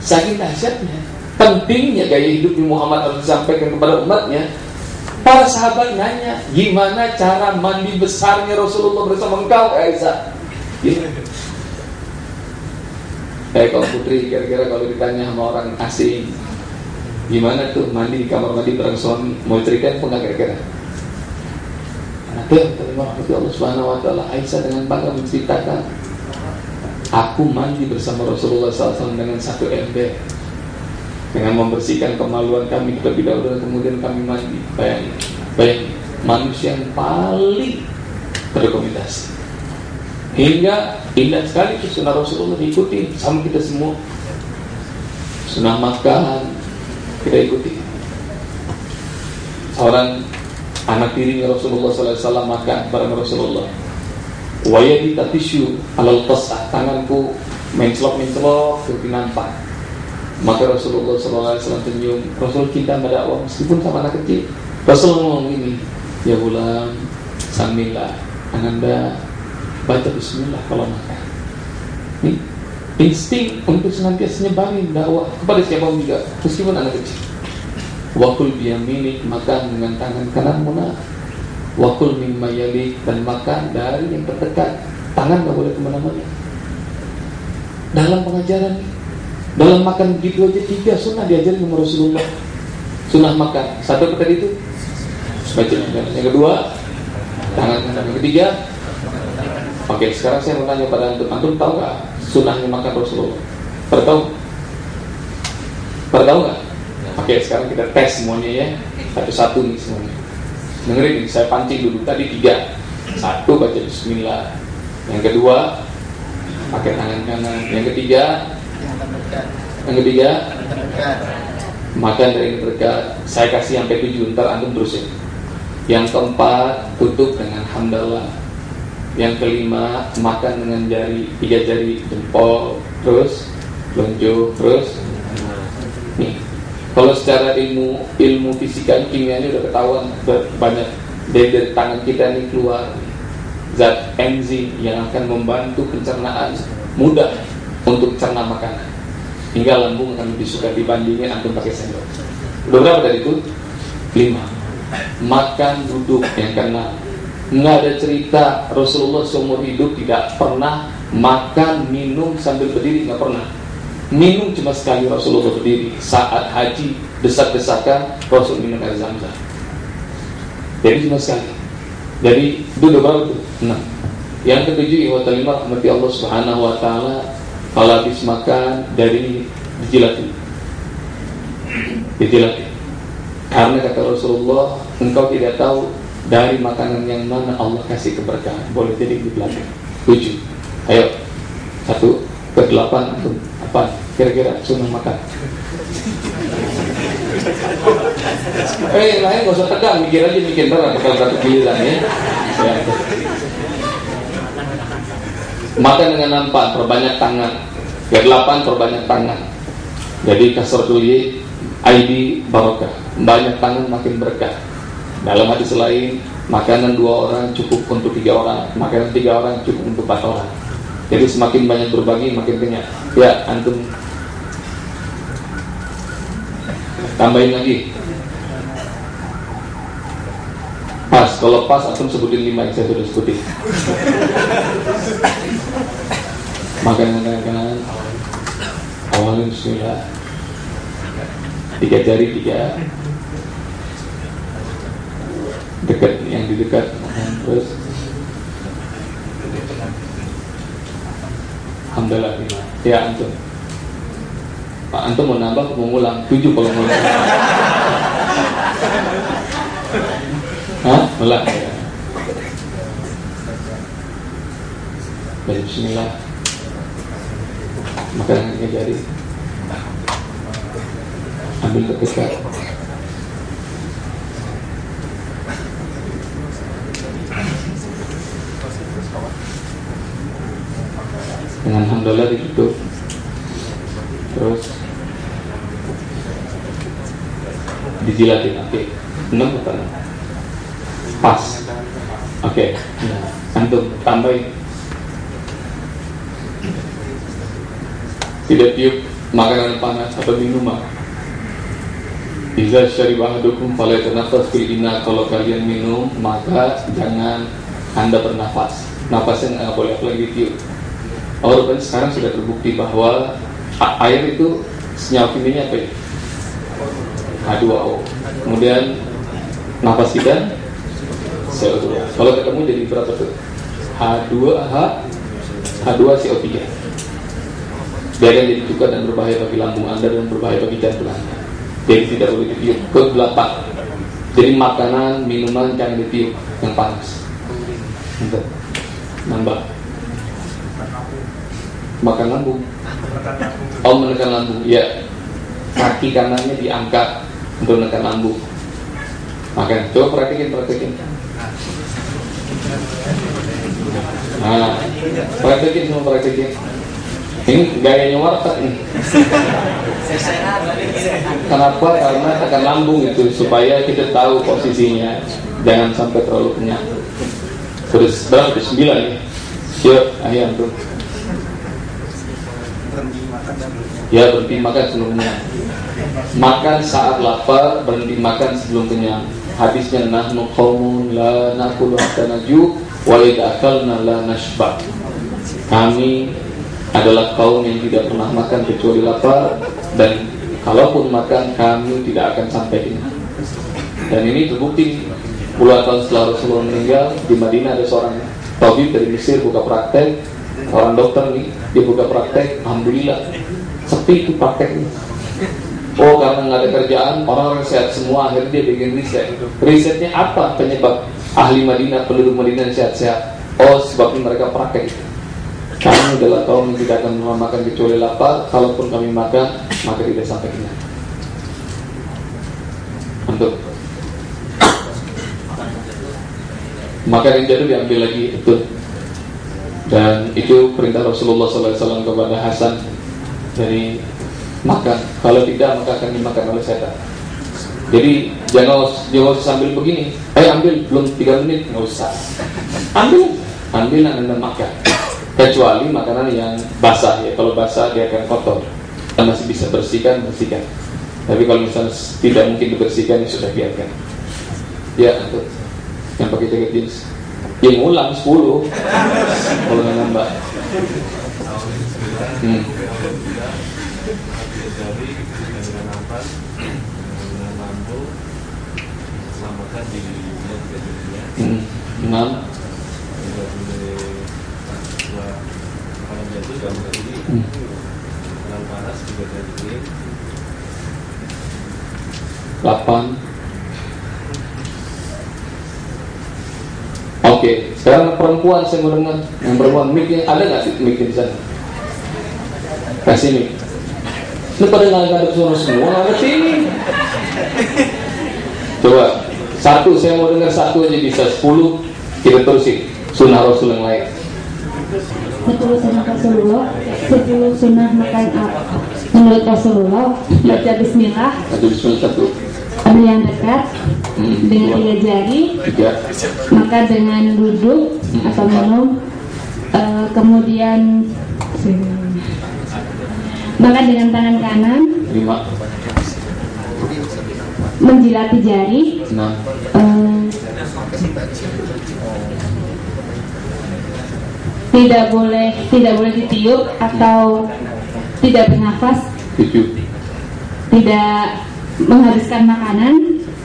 S1: Saking dahsyatnya Pentingnya gaya hidup Muhammad harus disampaikan kepada umatnya Para sahabat nanya, gimana cara mandi besarnya Rasulullah bersama engkau, Aisyah? Gitu. Eh kalau putri, kira-kira kalau ditanya sama orang asing, gimana tuh mandi di kamar mandi bareng suami? Mau cerita pun kira-kira? Nanti terima kasih Allah Subhanahu Wa Taala Aisyah dengan bangga menceritakan, aku mandi bersama Rasulullah SAW dengan satu ember dengan membersihkan kemaluan kami terlebih dahulu kemudian kami mandi bayangin manusia yang paling terrekomendasi. Hingga indah sekali itu sunnah Rasulullah diikuti sama kita semua. Sunnah makan kita ikuti. Seorang anak tirinya Rasulullah SAW makan bareng Rasulullah. Wayadi tatishu alal tasah tanganku mencelok mencelok ke nampak maka Rasulullah SAW tersenyum Rasul cinta berdakwah meskipun sama anak kecil. Rasul ngomong ini Ya bulan Sambillah Ananda Baca bismillah kalau makan. Ini insting untuk senantiasa nyebarin dakwah kepada siapa juga meskipun anak kecil. Wakul milik makan dengan tangan kanan mana wakul mimma yalik dan makan dari yang terdekat. Tangan nggak boleh ke mana-mana. Dalam pengajaran dalam makan begitu aja tiga sunnah diajarin sama Rasulullah. Sunnah makan. Satu apa tadi itu. Baca yang kedua tangan kanan. Yang ketiga oke sekarang saya mau tanya pada antum. Antum tahu nggak sunnahnya makan Rasulullah? Pada tahu? Pada tahu nggak? Oke sekarang kita tes semuanya ya. Satu-satu nih semuanya. Dengerin nih saya pancing dulu. Tadi tiga. Satu baca Bismillah. Yang kedua pakai tangan kanan. Yang ketiga yang ketiga makan dari terdekat saya kasih sampai tujuh ntar antum terusin. Yang keempat tutup dengan hamdalah. Yang kelima makan dengan jari tiga jari jempol terus lonjong terus. Nih kalau secara ilmu ilmu fisika kimia ini udah ketahuan banyak dari, dari tangan kita ini keluar. Zat enzim yang akan membantu pencernaan mudah untuk cerna makanan hingga lambung akan lebih suka dibandingin antum pakai sendok. Udah berapa dari itu? lima. Makan duduk yang keenam nggak ada cerita Rasulullah seumur hidup tidak pernah makan minum sambil berdiri nggak pernah. Minum cuma sekali Rasulullah berdiri. Saat haji desak-desakan Rasul minum air zam-zam. Jadi cuma sekali. Jadi duduk berapa itu? Nah, yang ketujuh wa lima rahmati Allah Subhanahu wa taala kalau habis makan dari dijilati. Dijilati. Karena kata Rasulullah, engkau tidak tahu dari makanan yang mana Allah kasih keberkahan. Boleh jadi di belakang. Tujuh. Ayo. Satu ke delapan apa? Kira-kira sunnah makan. Eh lain gak usah tegang, mikir aja mikir ntar kalau satu giliran ya. ya. Makan dengan nampak, perbanyak tangan. Ke delapan, perbanyak tangan. Jadi kasar tuli ID barokah. Banyak tangan makin berkah. Dalam hadis lain, makanan dua orang cukup untuk tiga orang, makanan tiga orang cukup untuk empat orang. Jadi semakin banyak berbagi, makin kenyang. Ya, antum tambahin lagi. Pas, kalau pas antum sebutin lima yang saya sudah sebutin. Makanan kanan awalnya bismillah. Tiga jari tiga. Dekat yang di dekat. Terus. Alhamdulillah ya antum. Pak antum mau nambah mau ngulang. Tujuh kalau ngulang. Hah? Baik, bismillah Makanan yang jari Ambil ketika Dengan Alhamdulillah ditutup Terus Dijilatin, oke. Enam enam? Pas Oke okay. Antum tambahin Tidak tiup makanan panas atau minuman. Iza syarib ahadukum falaitanafas fil ina Kalau kalian minum maka jangan anda bernafas. Nafasnya nggak boleh lagi tiup. Rupanya sekarang sudah terbukti bahwa air itu senyawa kimianya apa ya? H2O Kemudian nafas kita CO2 Kalau ketemu jadi berapa tuh? H2H H2CO3 Akan jadi cuka dan berbahaya bagi lambung Anda dan berbahaya bagi jantung Anda Jadi tidak boleh ditiup Ke delapan Jadi makanan, minuman jangan ditiup Yang panas Untuk Nambah makan lambung. Oh menekan lambung, ya. Kaki kanannya diangkat untuk menekan lambung. Makan. Coba praktekin, praktekin. Nah, praktekin semua praktekin. Ini gayanya warteg nih. Kenapa? Karena tekan lambung itu supaya kita tahu posisinya, jangan sampai terlalu kenyang. Terus berapa? Sembilan ya. Yuk, ayo tuh. Ya berhenti makan sebelum kenyang Makan saat lapar Berhenti makan sebelum kenyang Hadisnya Nahnu qawmun la nakulu hatta naju Wa akalna la nashba Kami adalah kaum yang tidak pernah makan kecuali lapar Dan kalaupun makan kami tidak akan sampai ini dan ini terbukti puluhan tahun setelah Rasulullah meninggal di Madinah ada seorang tabib dari Mesir buka praktek orang dokter nih dia buka praktek Alhamdulillah sepi itu prakteknya. Oh karena nggak ada kerjaan orang-orang sehat semua akhirnya dia bikin riset. Risetnya apa penyebab ahli Madinah penduduk Madinah sehat-sehat? Oh sebabnya mereka praktek itu kami adalah kaum yang tidak akan makan kecuali lapar. Kalaupun kami makan maka tidak sampai kenyang untuk maka yang jatuh diambil lagi itu dan itu perintah Rasulullah SAW kepada Hasan dari makan. Kalau tidak maka akan dimakan oleh setan. Jadi jangan jangan sambil begini. Eh ambil belum tiga menit nggak usah. Ambil. Ambil anda makan kecuali makanan yang basah ya. Kalau basah dia akan kotor. Dan masih bisa bersihkan bersihkan. Tapi kalau misalnya tidak mungkin dibersihkan ya sudah biarkan. Ya untuk yang pakai jaket jeans. Yang ulang 10 kalau nggak nambah. Hmm. Hmm. Hmm. Delapan. Oke, sekarang perempuan saya mau dengar yang perempuan mic ada nggak sih mic di sana? Kasih mic. Ini pada nggak ada suara semua nggak sini. Coba satu saya mau dengar satu aja bisa sepuluh kita terusin sunnah Rasul yang lain.
S2: Sepuluh sunnah Rasulullah, sepuluh sunnah makan menurut Rasulullah baca Bismillah.
S1: Baca Bismillah satu.
S2: Ada yang dekat hmm, dengan tiga jari,
S1: tiga.
S2: maka dengan duduk hmm. atau minum, uh, kemudian maka dengan tangan kanan,
S1: lima
S2: menjilati jari.
S1: Nah.
S2: Uh, tidak boleh tidak boleh ditiup atau tidak bernafas. Tidak menghabiskan makanan.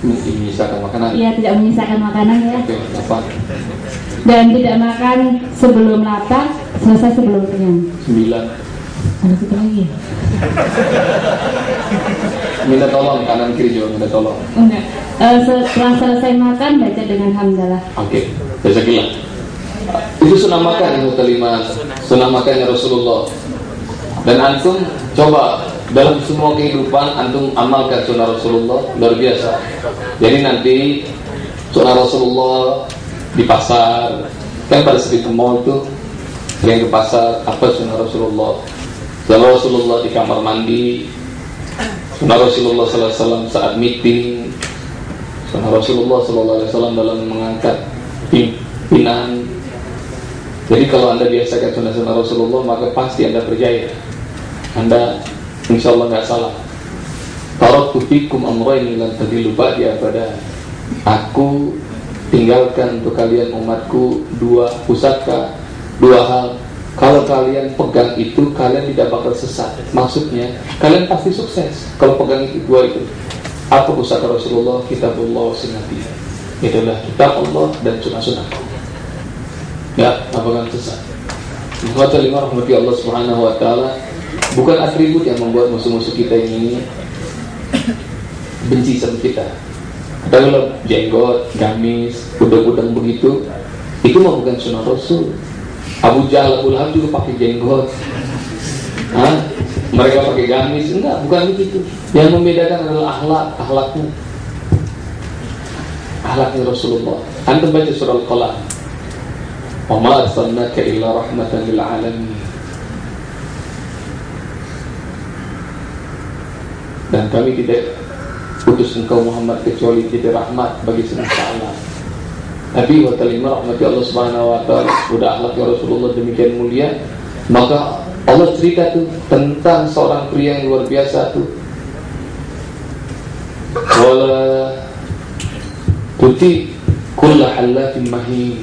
S1: Menyisakan makanan.
S2: Iya, tidak menyisakan makanan ya.
S1: Oke, apa?
S2: Dan tidak makan sebelum lapar, selesai sebelum kenyang.
S1: Sembilan.
S2: Ada satu lagi.
S1: minta tolong kanan kiri juga minta tolong.
S2: Enggak. Uh, setelah selesai makan baca dengan hamdalah.
S1: Oke, okay. gila. Itu sunnah makan yang kelima, sunnah makannya Rasulullah. Dan antum coba dalam semua kehidupan antum amalkan sunnah Rasulullah luar biasa. Jadi nanti sunnah Rasulullah di pasar kan pada saat itu mall itu yang ke pasar apa sunnah Rasulullah. Sunnah Rasulullah di kamar mandi, Sunnah Rasulullah SAW saat meeting Sunnah Rasulullah SAW dalam mengangkat pimpinan Jadi kalau anda biasakan sunnah-sunnah Rasulullah Maka pasti anda percaya Anda insya Allah nggak salah Taraktu fikum amraini lan tadilu ba'di abada Aku tinggalkan untuk kalian umatku dua pusaka dua hal kalau kalian pegang itu, kalian tidak bakal sesat. Maksudnya, kalian pasti sukses. Kalau pegang itu dua itu. Apa pusaka Rasulullah? Kitabullah sunnati. Itulah kitab Allah dan sunnah-sunnah. Ya, apa kan sesat. Muhammad lima rahmati Allah subhanahu wa ta'ala Bukan atribut yang membuat musuh-musuh kita ini Benci sama kita Tapi kalau jenggot, gamis, udang-udang begitu Itu mah bukan sunnah Rasul Abu Jahal, Abu Lahab juga pakai jenggot. Hah? Mereka pakai gamis, enggak, bukan begitu. Yang membedakan adalah akhlak, akhlaknya. Akhlaknya Rasulullah. Anda baca surah Al-Qalam. Arsalnaka illa rahmatan lil alamin. Dan kami tidak putus engkau Muhammad kecuali jadi rahmat bagi semesta alam. Nabi wa talimah rahmati Allah subhanahu wa ta'ala Sudah akhlaknya Rasulullah demikian mulia Maka Allah cerita tuh Tentang seorang pria yang luar biasa tuh Wala Tuti Kulla halatin mahin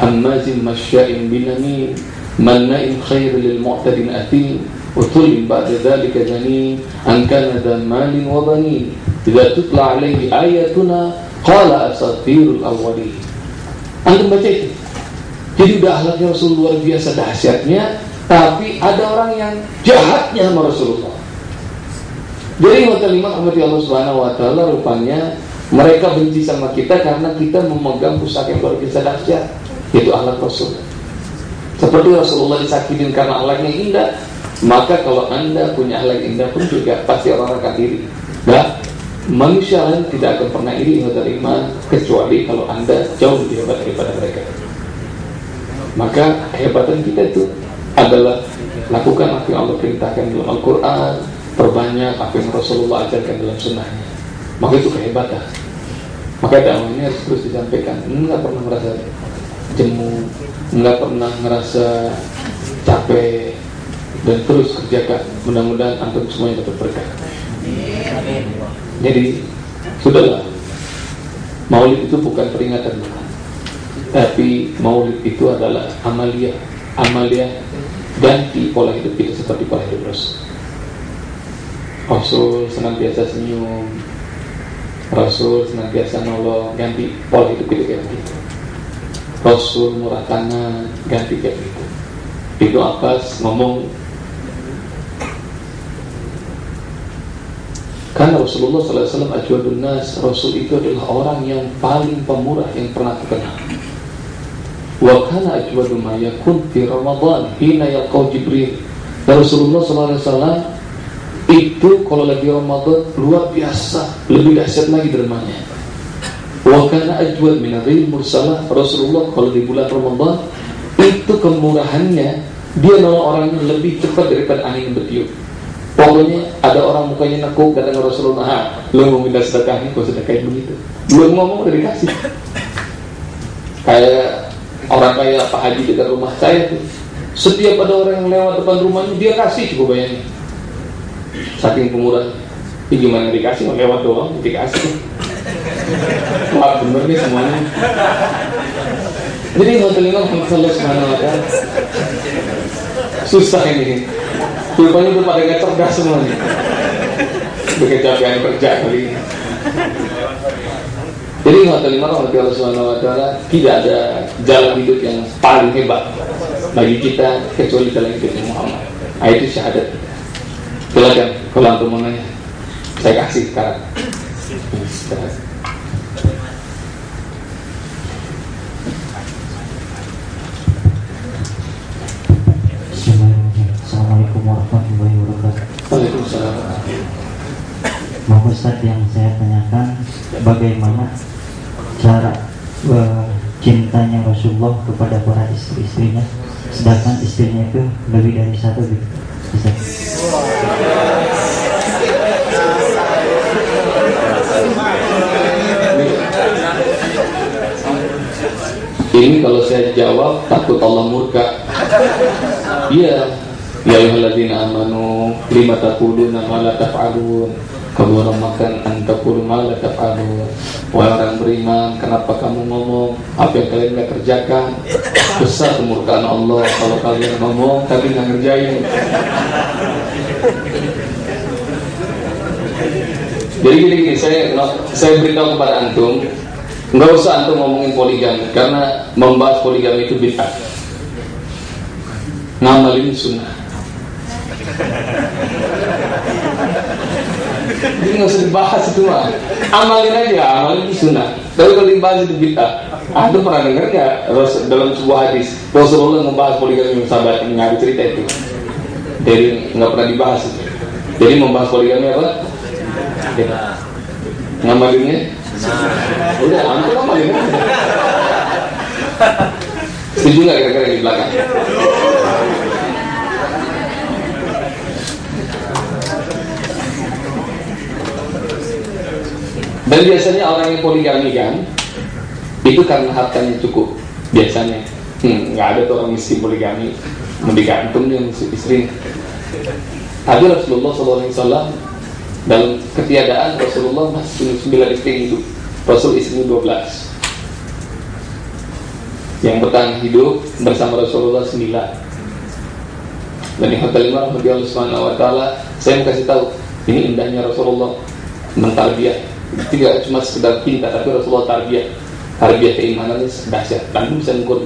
S1: Hammazin masya'in binami Manna'in khair lil mu'tadin atim utul ba'da dzalika zanin an kana dan malin wa banin idza tutla alaihi ayatuna qala asatirul awwalin. Antum baca itu. Jadi udah akhlaknya Rasul luar biasa dahsyatnya tapi ada orang yang jahatnya sama Rasulullah. Jadi hotel lima Allah Subhanahu wa taala rupanya mereka benci sama kita karena kita memegang pusaka yang luar biasa dahsyat yaitu akhlak Rasul seperti Rasulullah disakitin karena akhlaknya indah maka kalau anda punya yang indah pun juga pasti orang akan iri. Nah, manusia lain tidak akan pernah iri menerima kecuali kalau anda jauh lebih hebat daripada mereka. Maka kehebatan kita itu adalah lakukan apa yang Allah perintahkan dalam Al-Quran, perbanyak apa yang Rasulullah ajarkan dalam sunnahnya. Maka itu kehebatan. Maka dakwahnya harus terus disampaikan. Enggak pernah merasa jemu, enggak pernah merasa capek, dan terus kerjakan. Mudah-mudahan antum semuanya dapat berkah. Jadi sudahlah. Maulid itu bukan peringatan tapi maulid itu adalah amalia amalia ganti pola hidup kita seperti pola hidup Rasul. Rasul senantiasa senyum. Rasul senantiasa nolong ganti pola hidup kita kayak begitu Rasul murah tangan ganti kayak begitu itu Abbas ngomong Karena Rasulullah SAW ajwadun nas Rasul itu adalah orang yang paling pemurah yang pernah terkenal. Wa kana ajwadu ma yakun fi Ramadan Hina yalqaw Jibril. Dan Rasulullah SAW itu kalau lagi Ramadan luar biasa Lebih dahsyat lagi dermanya Wa kana ajwad min mursalah Rasulullah kalau di bulan Ramadan Itu kemurahannya Dia nolong orang lebih cepat daripada angin bertiup Pokoknya ada orang mukanya nekuk datang Rasulullah, ha, lu mau minta sedekah ini, kok sedekahin begitu. Belum ngomong udah dikasih. Kayak orang kayak Pak Haji dekat rumah saya tuh. Setiap ada orang yang lewat depan rumahnya, dia kasih coba bayangin. Saking pemurah. Ini gimana dikasih? Lewat doang, dikasih. Wah bener nih semuanya. Jadi Hotel Imam Muhammad Sallallahu Alaihi susah ini. Rupanya itu pada nggak cerdas semuanya. Kecapean kerja kali. Jadi lima orang Allah Subhanahu Wa Taala tidak ada jalan hidup yang paling hebat bagi kita kecuali jalan hidup Muhammad. Nah, itu syahadat kita. Silakan kalau antum mau nanya, saya kasih. Sekarang.
S3: Warahmatullahi wabarakatuh. Bapak Ustaz yang saya tanyakan bagaimana cara uh, cintanya Rasulullah kepada para istri-istrinya sedangkan istrinya itu lebih dari satu gitu. Ustaz.
S1: Ini kalau saya jawab takut Allah murka. Iya, Ya ayyuhalladzina amanu lima taquluna ma la taf'alun? Kabura makan antakul ma la taf'alun. Wahai orang beriman kenapa kamu ngomong? Apa yang kalian nggak kerjakan? Besar kemurkaan Allah. Kalau kalian ngomong tapi nggak ngerjain. Jadi gini, gini saya saya beritahu kepada antum. Nggak usah antum ngomongin poligami karena membahas poligami itu bid'ah. Ngamalin sunnah jadi nggak usah dibahas itu mah. Amalin aja, amalin itu sunnah. Tapi kalau dibahas itu kita, ah itu pernah dengar nggak dalam sebuah hadis Rasulullah membahas poligami sahabat yang cerita itu. Jadi nggak pernah dibahas itu. Jadi membahas poligami apa? Ya. Ngamalinnya? Nah. Udah, antum ngamalin aja. Setuju nggak kira-kira di belakang? Dan biasanya orang yang poligami kan itu karena hartanya cukup biasanya. Hmm, nggak ada tuh orang miskin poligami mau digantung yang istri. Tapi Rasulullah SAW dalam ketiadaan Rasulullah masih sembilan istri itu Rasul istri 12 yang bertahan hidup bersama Rasulullah sembilan dan yang kelima Allah Wa Taala saya mau kasih tahu ini indahnya Rasulullah mentarbiah tidak cuma sekedar cinta tapi Rasulullah tarbiyah tarbiyah keimanannya dahsyat. Dan bisa mengukur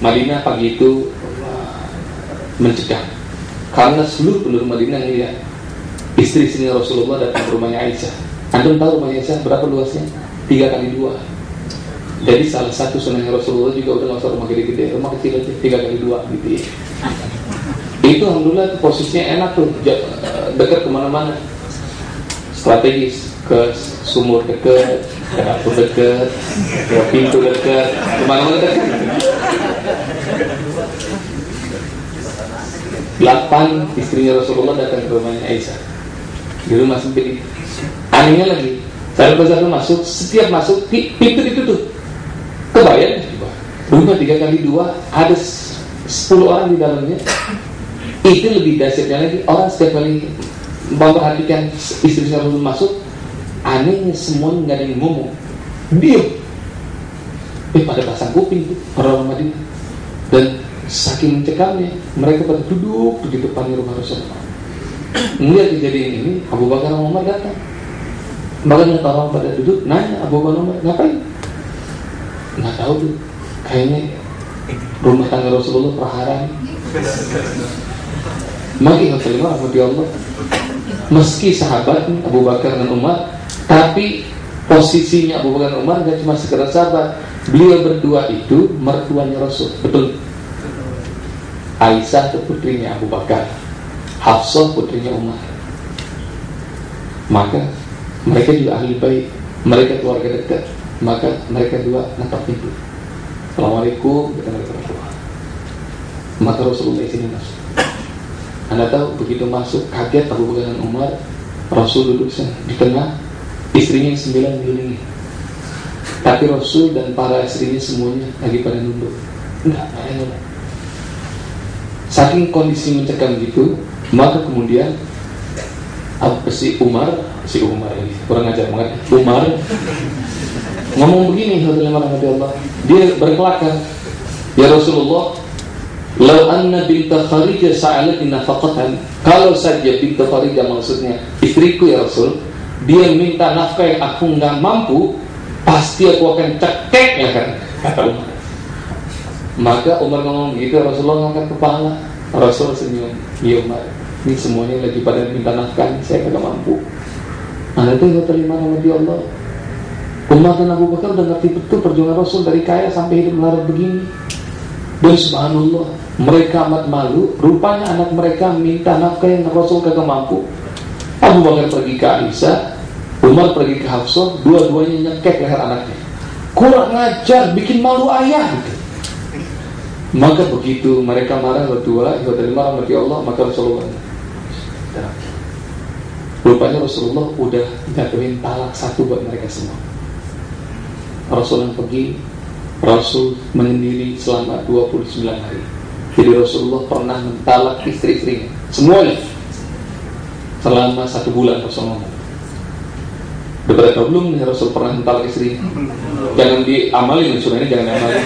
S1: Madinah pagi itu mencegah. Karena seluruh penduduk Madinah ya istri-istri Rasulullah datang ke rumahnya Aisyah. Anda tahu rumahnya Aisyah berapa luasnya? Tiga kali dua. Jadi salah satu sunnah Rasulullah juga udah usah rumah gede-gede rumah kecil aja tiga kali dua gitu ya. Itu alhamdulillah posisinya enak tuh dekat ke mana-mana. Strategis ke sumur dekat, ke dapur dekat, ke pintu dekat, ke mana-mana dekat. Delapan istrinya Rasulullah datang ke rumahnya Aisyah di rumah sempit. Anehnya lagi, saya satu masuk, setiap masuk pintu itu tuh kebayang rumah tiga kali dua ada sepuluh orang di dalamnya itu lebih dahsyatnya lagi orang setiap kali memperhatikan istri belum masuk anehnya semua nggak ada yang ngomong. Diam. Eh pada pasang kuping orang Madinah dan saking mencekamnya mereka pada duduk di depan rumah Rasulullah. Melihat kejadian ini Abu Bakar dan Umar datang. Makanya orang pada duduk nanya Abu Bakar Umar ngapain? Nggak tahu tuh. Kayaknya rumah tangga Rasulullah perhara Maki terima rahmati Allah Meski sahabat Abu Bakar dan Umar Tapi posisinya Abu Bakar Umar Gak cuma sekedar sahabat. Beliau berdua itu mertuanya Rasul. Betul. Aisyah itu putrinya Abu Bakar. Hafsah putrinya Umar. Maka mereka juga ahli baik Mereka keluarga dekat. Maka mereka dua nampak pintu. Assalamualaikum Maka Rasulullah sini masuk. Anda tahu begitu masuk kaget Abu Bakar dan Umar Rasul duduk di tengah Istrinya yang sembilan dililingi Tapi Rasul dan para istrinya semuanya Lagi pada nunduk. Enggak, enggak, enggak Saking kondisi mencekam gitu Maka kemudian apa si Umar si Umar ini kurang ajar banget Umar ngomong begini dia berkelakar ya Rasulullah Lau anna binta Kharijah sa'alati nafaqatan Kalau saja binta Kharijah maksudnya Istriku ya Rasul Dia minta nafkah yang aku nggak mampu Pasti aku akan cekek ya kan. [LAUGHS] Maka Umar ngomong gitu Rasulullah ngangkat kepala. Rasul senyum. Iya Umar. Ini semuanya lagi pada minta nafkah Saya nggak mampu. Anda tuh nggak terima dia Allah. Umar dan Abu Bakar udah ngerti betul perjuangan Rasul dari kaya sampai hidup melarat begini. Dan subhanallah. Mereka amat malu. Rupanya anak mereka minta nafkah yang Rasul kagak mampu Abu Bakar pergi ke Aisyah Umar pergi ke Hafsah Dua-duanya nyekek leher anaknya. Kurang ngajar, bikin malu ayah gitu. Maka begitu mereka marah berdua Ibu dari marah bagi Allah Maka Rasulullah Rupanya Rasulullah udah jatuhin talak satu buat mereka semua. Rasul yang pergi Rasul menyendiri selama 29 hari. Jadi Rasulullah pernah mentalak istri-istrinya Semuanya Selama satu bulan Rasulullah Udah pada belum nih Rasul pernah mentalak istri Jangan diamalin sunnah ini jangan diamalin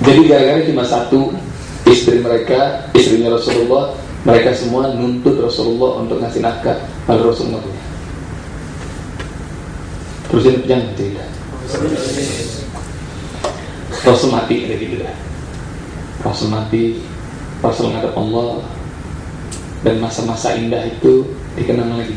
S1: Jadi gara-gara cuma satu istri mereka, istrinya Rasulullah, mereka semua nuntut Rasulullah untuk ngasih nafkah. Lalu Rasulullah. Terus ini jangan cerita. Rasul mati ada gitu. Rasul mati, Rasul ngadap Allah dan masa-masa indah itu dikenang lagi.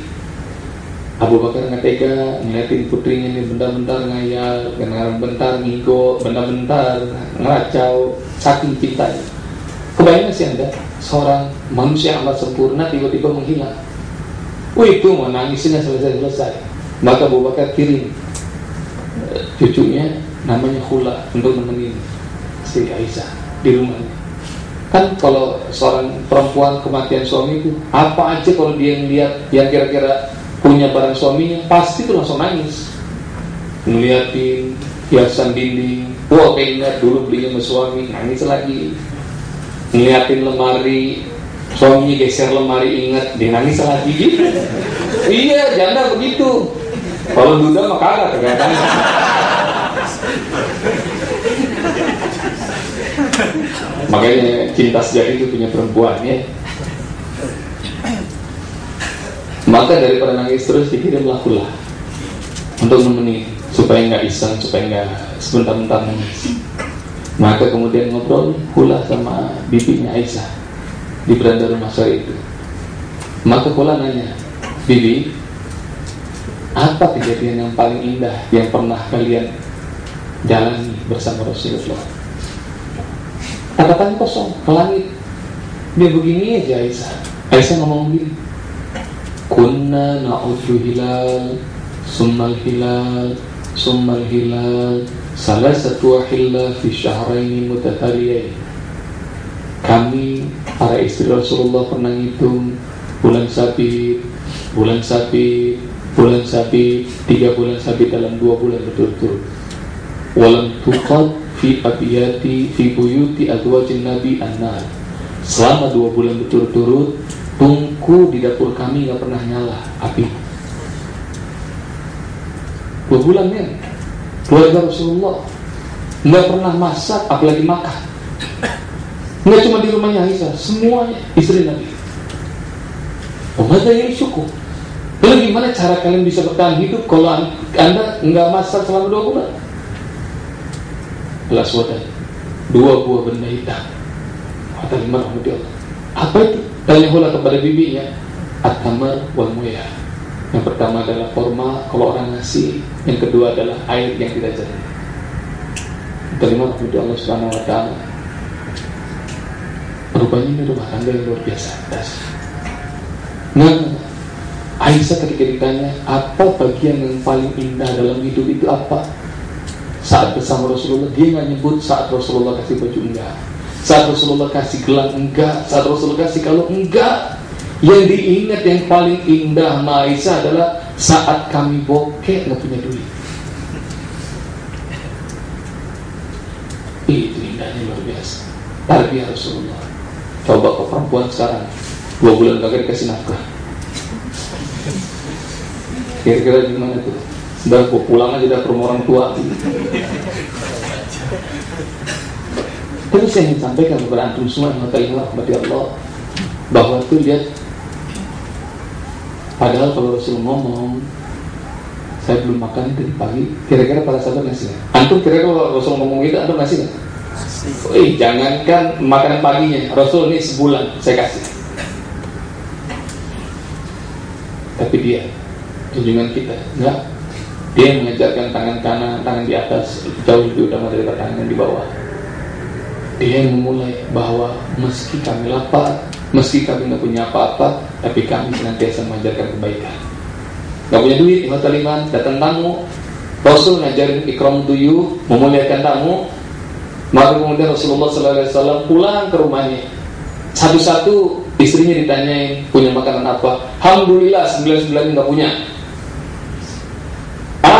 S1: Abu Bakar nggak tega ngeliatin putrinya ini bentar-bentar ngayal, bentar ngigo, bentar-bentar ngeracau, saking cintanya. Kebayang sih anda seorang manusia amat sempurna tiba-tiba menghilang. Wih itu mau nangisnya selesai-selesai. Maka Abu Bakar kirim eh, cucunya namanya Hula untuk nemenin si Aisyah di rumahnya kan kalau seorang perempuan kematian suami itu apa aja kalau dia ngeliat yang kira-kira punya barang suaminya pasti tuh langsung nangis. Ngeliatin hiasan dinding. Wah ingat dulu belinya sama suami nangis lagi. Ngeliatin lemari suaminya geser lemari ingat dia nangis lagi. Gitu [LAUGHS] iya janda begitu. Kalau duda mah kagak ternyata makanya cinta sejati itu punya perempuan ya. Maka daripada nangis terus dikirimlah hula untuk menemani supaya nggak iseng supaya nggak sebentar-bentar nangis. Maka kemudian ngobrol hula sama bibinya Aisyah di beranda rumah saya itu. Maka hula nanya bibi apa kejadian yang paling indah yang pernah kalian jalani bersama Rasulullah katakan kosong ke langit. Dia begini aja Aisyah. Aisyah ngomong begini. Kunna na'udhu hilal summal hilal summal hilal salah satu ahillah fi syahraini mutataliyain kami para istri Rasulullah pernah hitung bulan sapi bulan sapi bulan sapi tiga bulan sapi dalam dua bulan berturut-turut walam tuqad fi abiyati fi buyuti azwajin nabi annar. Selama dua bulan berturut-turut tungku di dapur kami nggak pernah nyala api. Dua bulan ya keluarga Rasulullah nggak pernah masak apalagi makan. Nggak cuma di rumahnya Aisyah semuanya istri Nabi. Oh, yang syukur? Lalu gimana cara kalian bisa bertahan hidup kalau anda nggak masak selama dua bulan? Belas wadah, dua buah benda hitam. Kata lima Allah. Apa itu? Tanya hula kepada bibinya. At-tamar wal muya. Yang pertama adalah forma Kalau orang ngasih. Yang kedua adalah air yang tidak jernih. Terima kasih Allah Subhanahu Wa Taala. Rupanya ini rumah tangga yang luar biasa Nah Aisyah ketika ditanya Apa bagian yang paling indah dalam hidup itu apa Saat bersama Rasulullah Dia nggak nyebut saat Rasulullah kasih baju enggak. Saat Rasulullah kasih gelang enggak. Saat Rasulullah kasih kalau enggak. Yang diingat yang paling indah Maisa adalah Saat kami bokeh nggak punya duit. Itu indahnya luar biasa. Tarbiyah Rasulullah. Coba ke perempuan sekarang Dua bulan kagak dikasih nafkah. Kira-kira gimana tuh Udah pulang aja dah ke rumah orang tua. Tapi saya ingin sampaikan kepada antum semua yang mengetahui rahmati Allah bahwa itu lihat padahal kalau Rasul ngomong saya belum makan dari pagi kira-kira para sahabat ngasih antum kira-kira kalau Rasul ngomong gitu antum ngasih nggak? Eh, jangankan makanan paginya Rasul ini sebulan saya kasih. Tapi dia junjungan kita enggak dia mengejarkan tangan kanan tangan di atas jauh lebih utama daripada tangan di bawah dia yang memulai bahwa meski kami lapar, meski kami nggak punya apa-apa, tapi kami senantiasa mengajarkan kebaikan. Gak punya duit, lima taliman, datang tamu, Rasul ngajarin ikram tuyu, memuliakan tamu, maka kemudian Rasulullah SAW pulang ke rumahnya. Satu-satu istrinya ditanyain punya makanan apa. Alhamdulillah 99 nggak punya.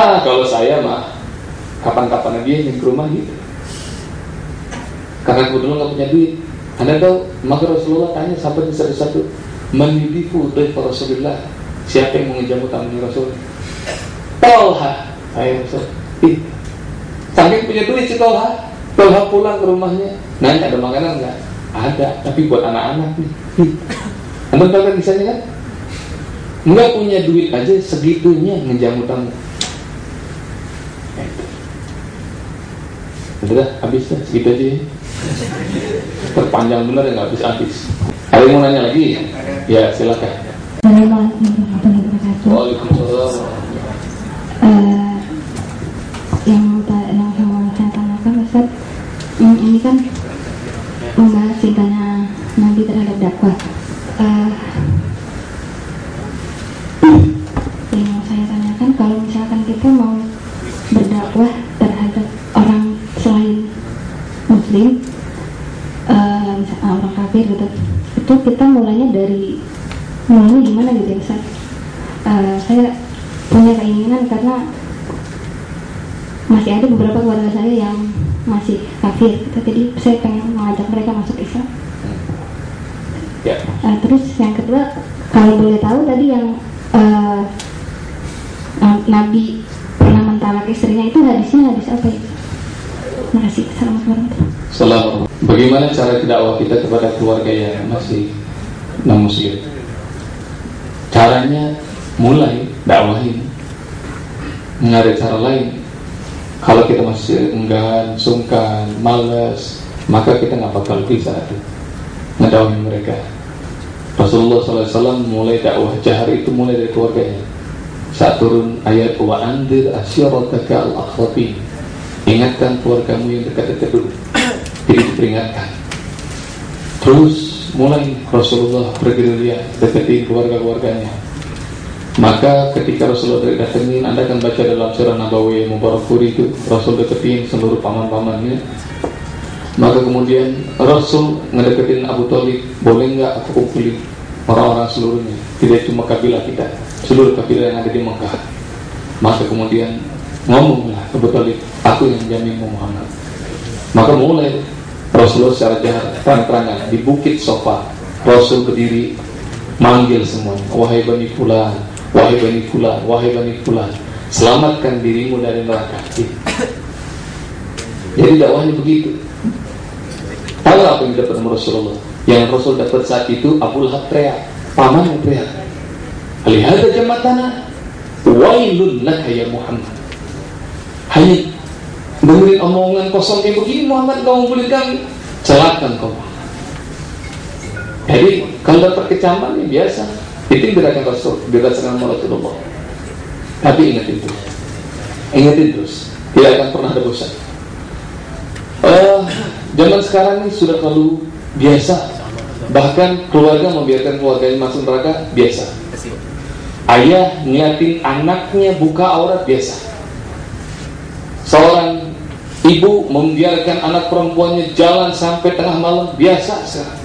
S1: Kalau saya mah kapan-kapan dia yang ke rumah gitu. Karena kebetulan nggak punya duit. Anda tahu, maka Rasulullah tanya sampai satu-satu, Menidifu dari Rasulullah. Siapa yang mengejamu tamunya Rasul? Tolha. Ayo Rasul. Ih. Saking punya duit si Tolha. Tolha pulang ke rumahnya. Nanya ada makanan nggak? Ada, tapi buat anak-anak nih. Anda tahu kan kisahnya kan? Nggak punya duit aja segitunya menjamu tamu. Udah, habis dah, segitu aja ya. Terpanjang benar ya nggak habis-habis. Ada yang mau nanya lagi? Ya silakan. Waalaikumsalam.
S2: Uh, yang yang saya tanyakan Ustaz, hmm, ini kan membahas cintanya Nabi terhadap dakwah. Uh, yang saya tanyakan kalau misalkan kita mau berdakwah terhadap orang selain muslim uh, misalnya orang kafir gitu itu kita mulainya dari mulainya gimana gitu ya Ustaz uh, saya punya keinginan karena masih ada beberapa keluarga saya yang masih kafir gitu. jadi saya pengen mengajak mereka masuk Islam. Uh, terus yang kedua kalau boleh tahu tadi yang uh, Nabi pernah mentalak istrinya itu hadisnya hadis apa ya? Terima kasih. Assalamualaikum warahmatullahi
S1: Assalamualaikum. Bagaimana cara dakwah kita kepada keluarga yang masih non? Caranya mulai dakwahin. Nggak ada cara lain. Kalau kita masih enggan, sungkan, malas, maka kita nggak bakal bisa ngedakwahin mereka. Rasulullah SAW mulai dakwah jahar itu mulai dari keluarganya. Saat turun ayat wa andir asyarataka al-aqrabin. Ingatkan keluargamu yang dekat-dekat dulu diperingatkan. Terus mulai Rasulullah bergerilya deketin keluarga-keluarganya. Maka ketika Rasulullah dari Anda akan baca dalam surah Nabawi Mubarakuri itu Rasul deketin seluruh paman-pamannya. Maka kemudian Rasul ngedeketin Abu Talib boleh nggak aku kumpulin orang-orang seluruhnya? Tidak cuma kabilah kita seluruh kabilah yang ada di Mekah. Maka kemudian ngomonglah Abu Talib aku yang jamin Muhammad maka mulai Rasulullah secara jahat terang-terangan di bukit sofa Rasul berdiri manggil semua wahai bani fulan wahai bani fulan wahai bani fulan selamatkan dirimu dari neraka. Jadi dakwahnya begitu. Tahu apa yang dapat Rasulullah? Yang Rasul dapat saat itu Abu Lahab teriak paman yang teriak lihat jamatana wailun laka ya Muhammad. Hanya dengerin omongan kosong kayak begini Muhammad kau ngumpulin kami celakkan kau. Jadi kalau dapat kecaman ya biasa. Itu gerakan Rasul dirasakan Rasulullah tapi ingat itu. Ingatin terus tidak akan pernah ada bosan. Uh, zaman sekarang ini sudah terlalu biasa. Bahkan keluarga membiarkan keluarganya masuk neraka biasa. Ayah ngeliatin anaknya buka aurat biasa Ibu membiarkan anak perempuannya jalan sampai tengah malam biasa sekarang.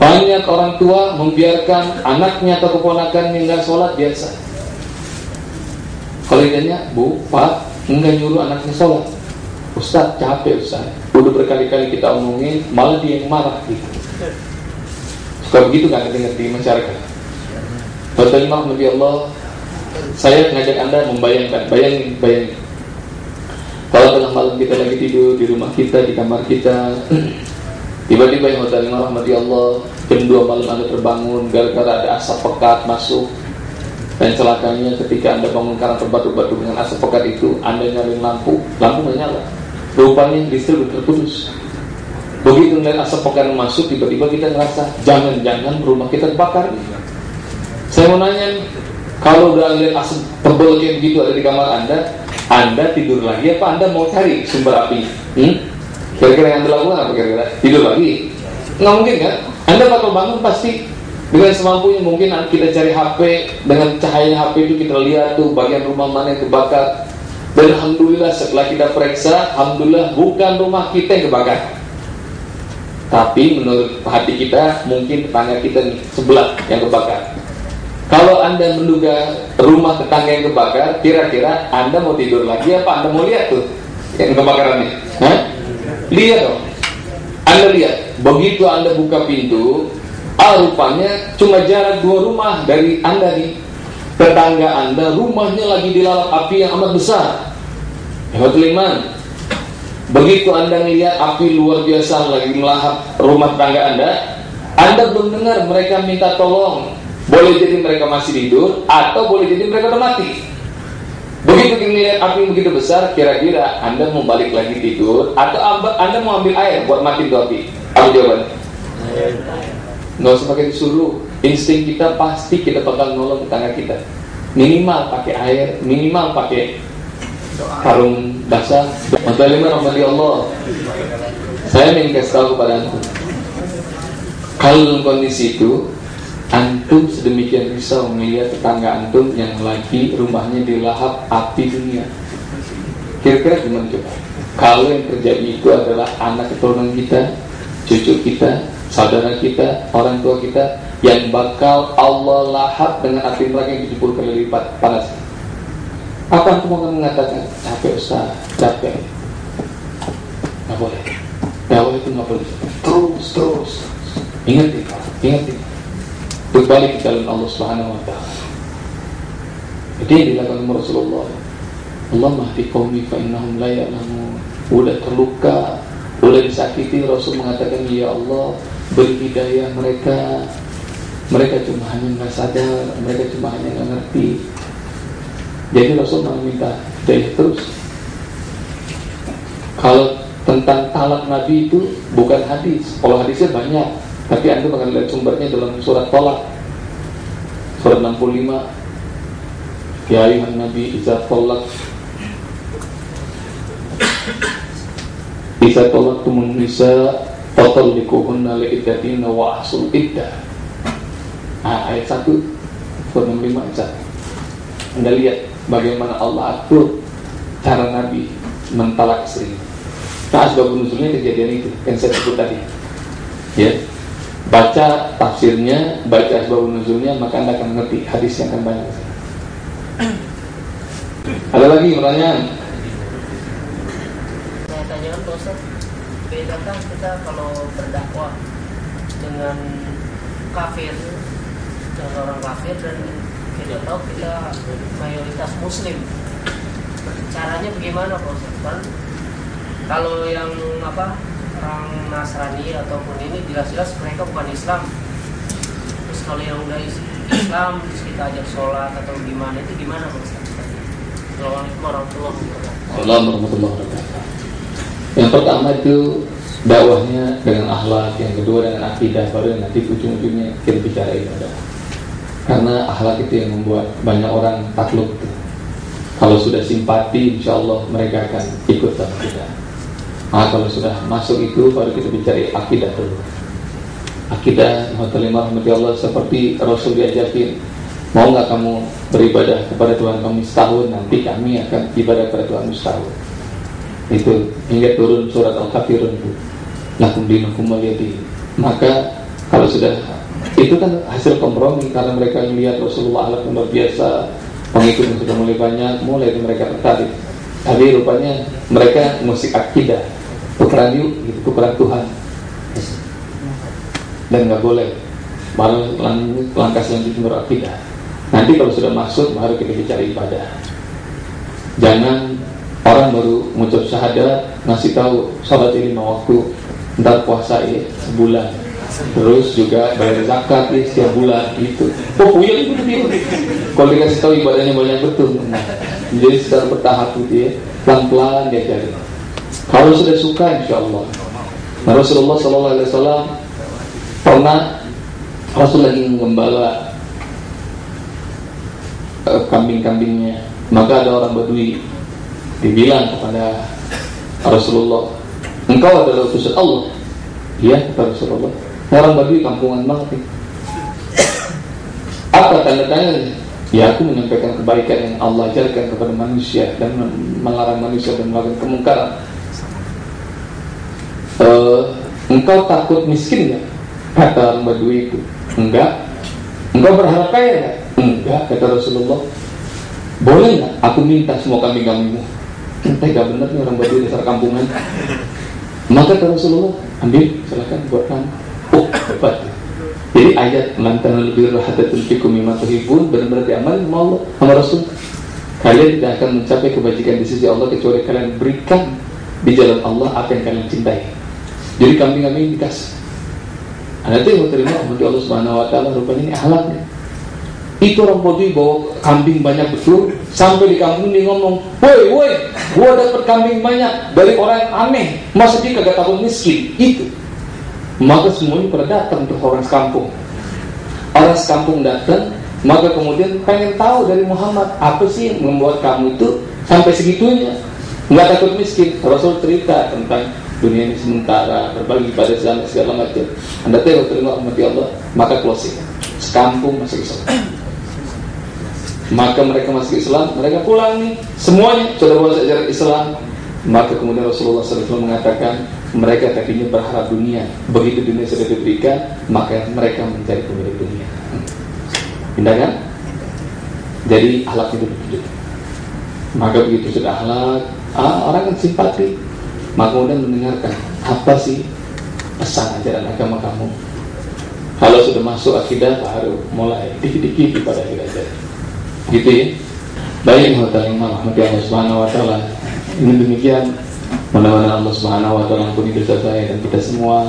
S1: Banyak orang tua membiarkan anaknya atau keponakannya nggak sholat biasa. Ditanya, Bu, Pak, enggak nyuruh anaknya sholat. Ustaz capek Ustaz. Udah berkali-kali kita omongin, malah dia yang marah gitu. Suka begitu nggak ngerti-ngerti masyarakat. Bapak Imam Nabi Allah, saya mengajak anda membayangkan, bayangin, bayangin kalau tengah malam kita lagi tidur di rumah kita, di kamar kita [CLEARS THROAT] Tiba-tiba yang hotel rahmati Allah Jam 2 malam Anda terbangun Gara-gara ada asap pekat masuk Dan celakanya ketika Anda bangun karena terbatu-batu dengan asap pekat itu Anda nyalain lampu Lampu nggak nyala. Rupanya listrik terputus. Begitu melihat asap pekat masuk Tiba-tiba kita ngerasa Jangan-jangan rumah kita terbakar. Saya mau nanya Kalau udah lihat asap tebal kayak begitu ada di kamar Anda anda tidur lagi apa Anda mau cari sumber api? Hmm? Kira-kira yang Anda lakukan apa kira-kira? Tidur lagi? Nggak mungkin kan? Anda bakal bangun pasti dengan semampunya mungkin kita cari HP dengan cahaya HP itu kita lihat tuh bagian rumah mana yang kebakar dan alhamdulillah setelah kita periksa alhamdulillah bukan rumah kita yang kebakar tapi menurut hati kita mungkin tetangga kita sebelah yang kebakar kalau Anda menduga rumah tetangga yang kebakar, kira-kira Anda mau tidur lagi apa Anda mau lihat tuh yang kebakarannya? Hah? Lihat dong. Anda lihat, begitu Anda buka pintu, ah rupanya cuma jarak dua rumah dari Anda nih. Tetangga Anda rumahnya lagi dilalap api yang amat besar. Hebat. Begitu Anda melihat api luar biasa lagi melahap rumah tetangga Anda, Anda belum dengar mereka minta tolong boleh jadi mereka masih tidur atau boleh jadi mereka mati. Begitu melihat api begitu besar, kira-kira Anda mau balik lagi tidur atau Anda mau ambil air buat mati itu api? Apa jawabannya? Nggak usah pakai disuruh. Insting kita pasti kita bakal nolong tetangga kita. Minimal pakai air, minimal pakai karung basah. Masalah rahmati Allah. Saya ingin kasih tahu kepada anda. Kalau dalam kondisi itu Antum sedemikian risau melihat tetangga antum yang lagi rumahnya dilahap api dunia. Kira-kira gimana coba? Kalau yang terjadi itu adalah anak keturunan kita, cucu kita, saudara kita, orang tua kita yang bakal Allah lahap dengan api neraka yang 70 kali lipat panas. Apa antum akan mengatakan capek Ustaz, capek? Gak boleh. Boleh itu gak boleh. Terus, terus. Ingat itu, ingat itu berbalik ke dalam Allah Subhanahu wa taala. Jadi yang dilakukan Rasulullah Allah mahdi qaumi fa innahum la ya'lamun. Udah terluka, Udah disakiti Rasul mengatakan Ya Allah beri hidayah mereka. Mereka cuma hanya nggak sadar Mereka cuma hanya nggak ngerti. Jadi Rasul meminta hidayah terus. Kalau tentang talak Nabi itu bukan hadis. Kalau hadisnya banyak Tapi anda akan lihat sumbernya dalam surat talak. Surat 65 Ya ayuhan Nabi Iza talak. Bisa tolak tumun nisa Total likuhunna li'iddatina wa ahsul iddah. Nah ayat 1 Surat 65 ayat 1 Anda lihat bagaimana Allah atur Cara Nabi mentalak istri. Nah asbab nuzulnya kejadian itu Yang saya sebut tadi. Ya Baca tafsirnya Baca asbab nuzulnya Maka Anda akan ngerti hadisnya akan banyak. Ada lagi pertanyaan
S4: tanyakan dosen bedakan kita kalau berdakwah dengan kafir dengan orang kafir dan kita tahu kita mayoritas muslim? Caranya bagaimana Pak kan kalau yang apa orang Nasrani ataupun ini jelas-jelas mereka bukan Islam terus kalau yang udah Islam terus kita ajak sholat atau gimana itu gimana Pak Assalamualaikum warahmatullahi wabarakatuh.
S1: Yang pertama itu dakwahnya dengan akhlak, yang kedua dengan akidah, baru nanti ujung-ujungnya kita bicara ibadah. Karena akhlak itu yang membuat banyak orang takluk. Kalau sudah simpati, insya Allah mereka akan ikut sama kita. Nah, kalau sudah masuk itu, baru kita bicara akidah dulu. Akidah, rahmatullah Allah seperti Rasul diajakin Mau nggak kamu beribadah kepada Tuhan kamu setahun Nanti kami akan ibadah kepada Tuhan setahun. Itu hingga turun surat al-kafirun itu. Lakum dinukum maka kalau sudah itu kan hasil kompromi karena mereka melihat Rasulullah Allah luar biasa pengikut yang sudah mulai banyak mulai itu mereka tertarik. Tapi rupanya mereka musik akidah tukeran yuk gitu tukeran Tuhan. Dan nggak boleh. Malah lang langkah selanjutnya berakidah nanti kalau sudah masuk baru kita bicara ibadah. Jangan orang baru mengucap syahadat ngasih tahu salat ini lima waktu ntar puasa ya sebulan. Terus juga bayar zakat ya setiap bulan gitu. Oh punya itu betul kalau dikasih tahu ibadahnya banyak betul. Nah, jadi secara bertahap gitu ya pelan pelan dia cari kalau sudah suka insya Allah. Nah, Rasulullah Sallallahu Alaihi Wasallam pernah Rasul lagi mengembala uh, kambing-kambingnya. Maka ada orang Badui dibilang kepada Rasulullah engkau adalah utusan Allah. Iya kata Rasulullah. Orang Badui kampungan banget [CLEARS THROAT] apa tanda-tanda ya aku menyampaikan kebaikan yang Allah ajarkan kepada manusia dan melarang manusia dan melakukan kemungkaran uh, engkau takut miskin nggak? Kata orang Badui itu. Enggak. Engkau berharap kaya nggak? Enggak kata Rasulullah. Boleh nggak? Aku minta semua kambing-kambingmu tega bener nih orang Baduy dasar kampungan maka kata Rasulullah ambil silahkan buat kamu. Oh hebat. Jadi ayat mantan lebih rahatatun fikum mimma tuhibun benar-benar diamal sama Allah sama Rasul. Kalian tidak akan mencapai kebajikan di sisi Allah kecuali kalian berikan di jalan Allah apa yang kalian cintai jadi kambing-kambing dikasih Anda tuh yang terima Allah Subhanahu Wa Taala rupanya ini ahlaknya itu orang Badui bawa kambing banyak betul sampai di kampung dia ngomong, woi woi, gua dapat kambing banyak dari orang yang aneh, masa dia kagak takut miskin? Itu. Maka semuanya pada datang tuh orang sekampung. Orang sekampung datang, maka kemudian pengen tahu dari Muhammad apa sih yang membuat kamu itu sampai segitunya nggak takut miskin. Rasul cerita tentang dunia ini sementara berbagi pada zaman segala macam. Anda tahu terima umat Allah, maka closing. Sekampung masih Islam maka mereka masuk Islam, mereka pulang nih, semuanya sudah bahasa ajaran Islam. Maka kemudian Rasulullah SAW mengatakan mereka tadinya berharap dunia, begitu dunia sudah diberikan, maka mereka mencari pemilik dunia. Indah kan? Jadi akhlak itu begitu. Maka begitu sudah akhlak, ah, orang kan simpati, maka kemudian mendengarkan apa sih pesan ajaran agama kamu. Kalau sudah masuk akidah baru mulai dikit-dikit pada akidah gitu ya baik Allah Subhanahu wa taala ini demikian Mudah-mudahan Allah Subhanahu wa taala ampuni dosa saya dan kita semua.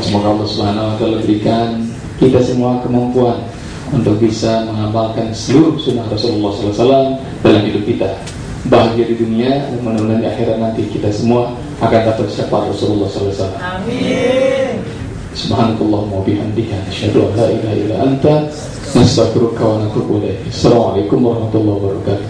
S1: Semoga Allah Subhanahu wa taala berikan kita semua kemampuan untuk bisa mengamalkan seluruh sunnah Rasulullah SAW dalam hidup kita. Bahagia di dunia dan mudah-mudahan di akhirat nanti kita semua akan dapat syafaat Rasulullah SAW. Amin. Subhanakallahumma bihamdika asyhadu an la ilaha illa anta nastaghfiruka wa natubu ilaik. Assalamualaikum warahmatullahi wabarakatuh.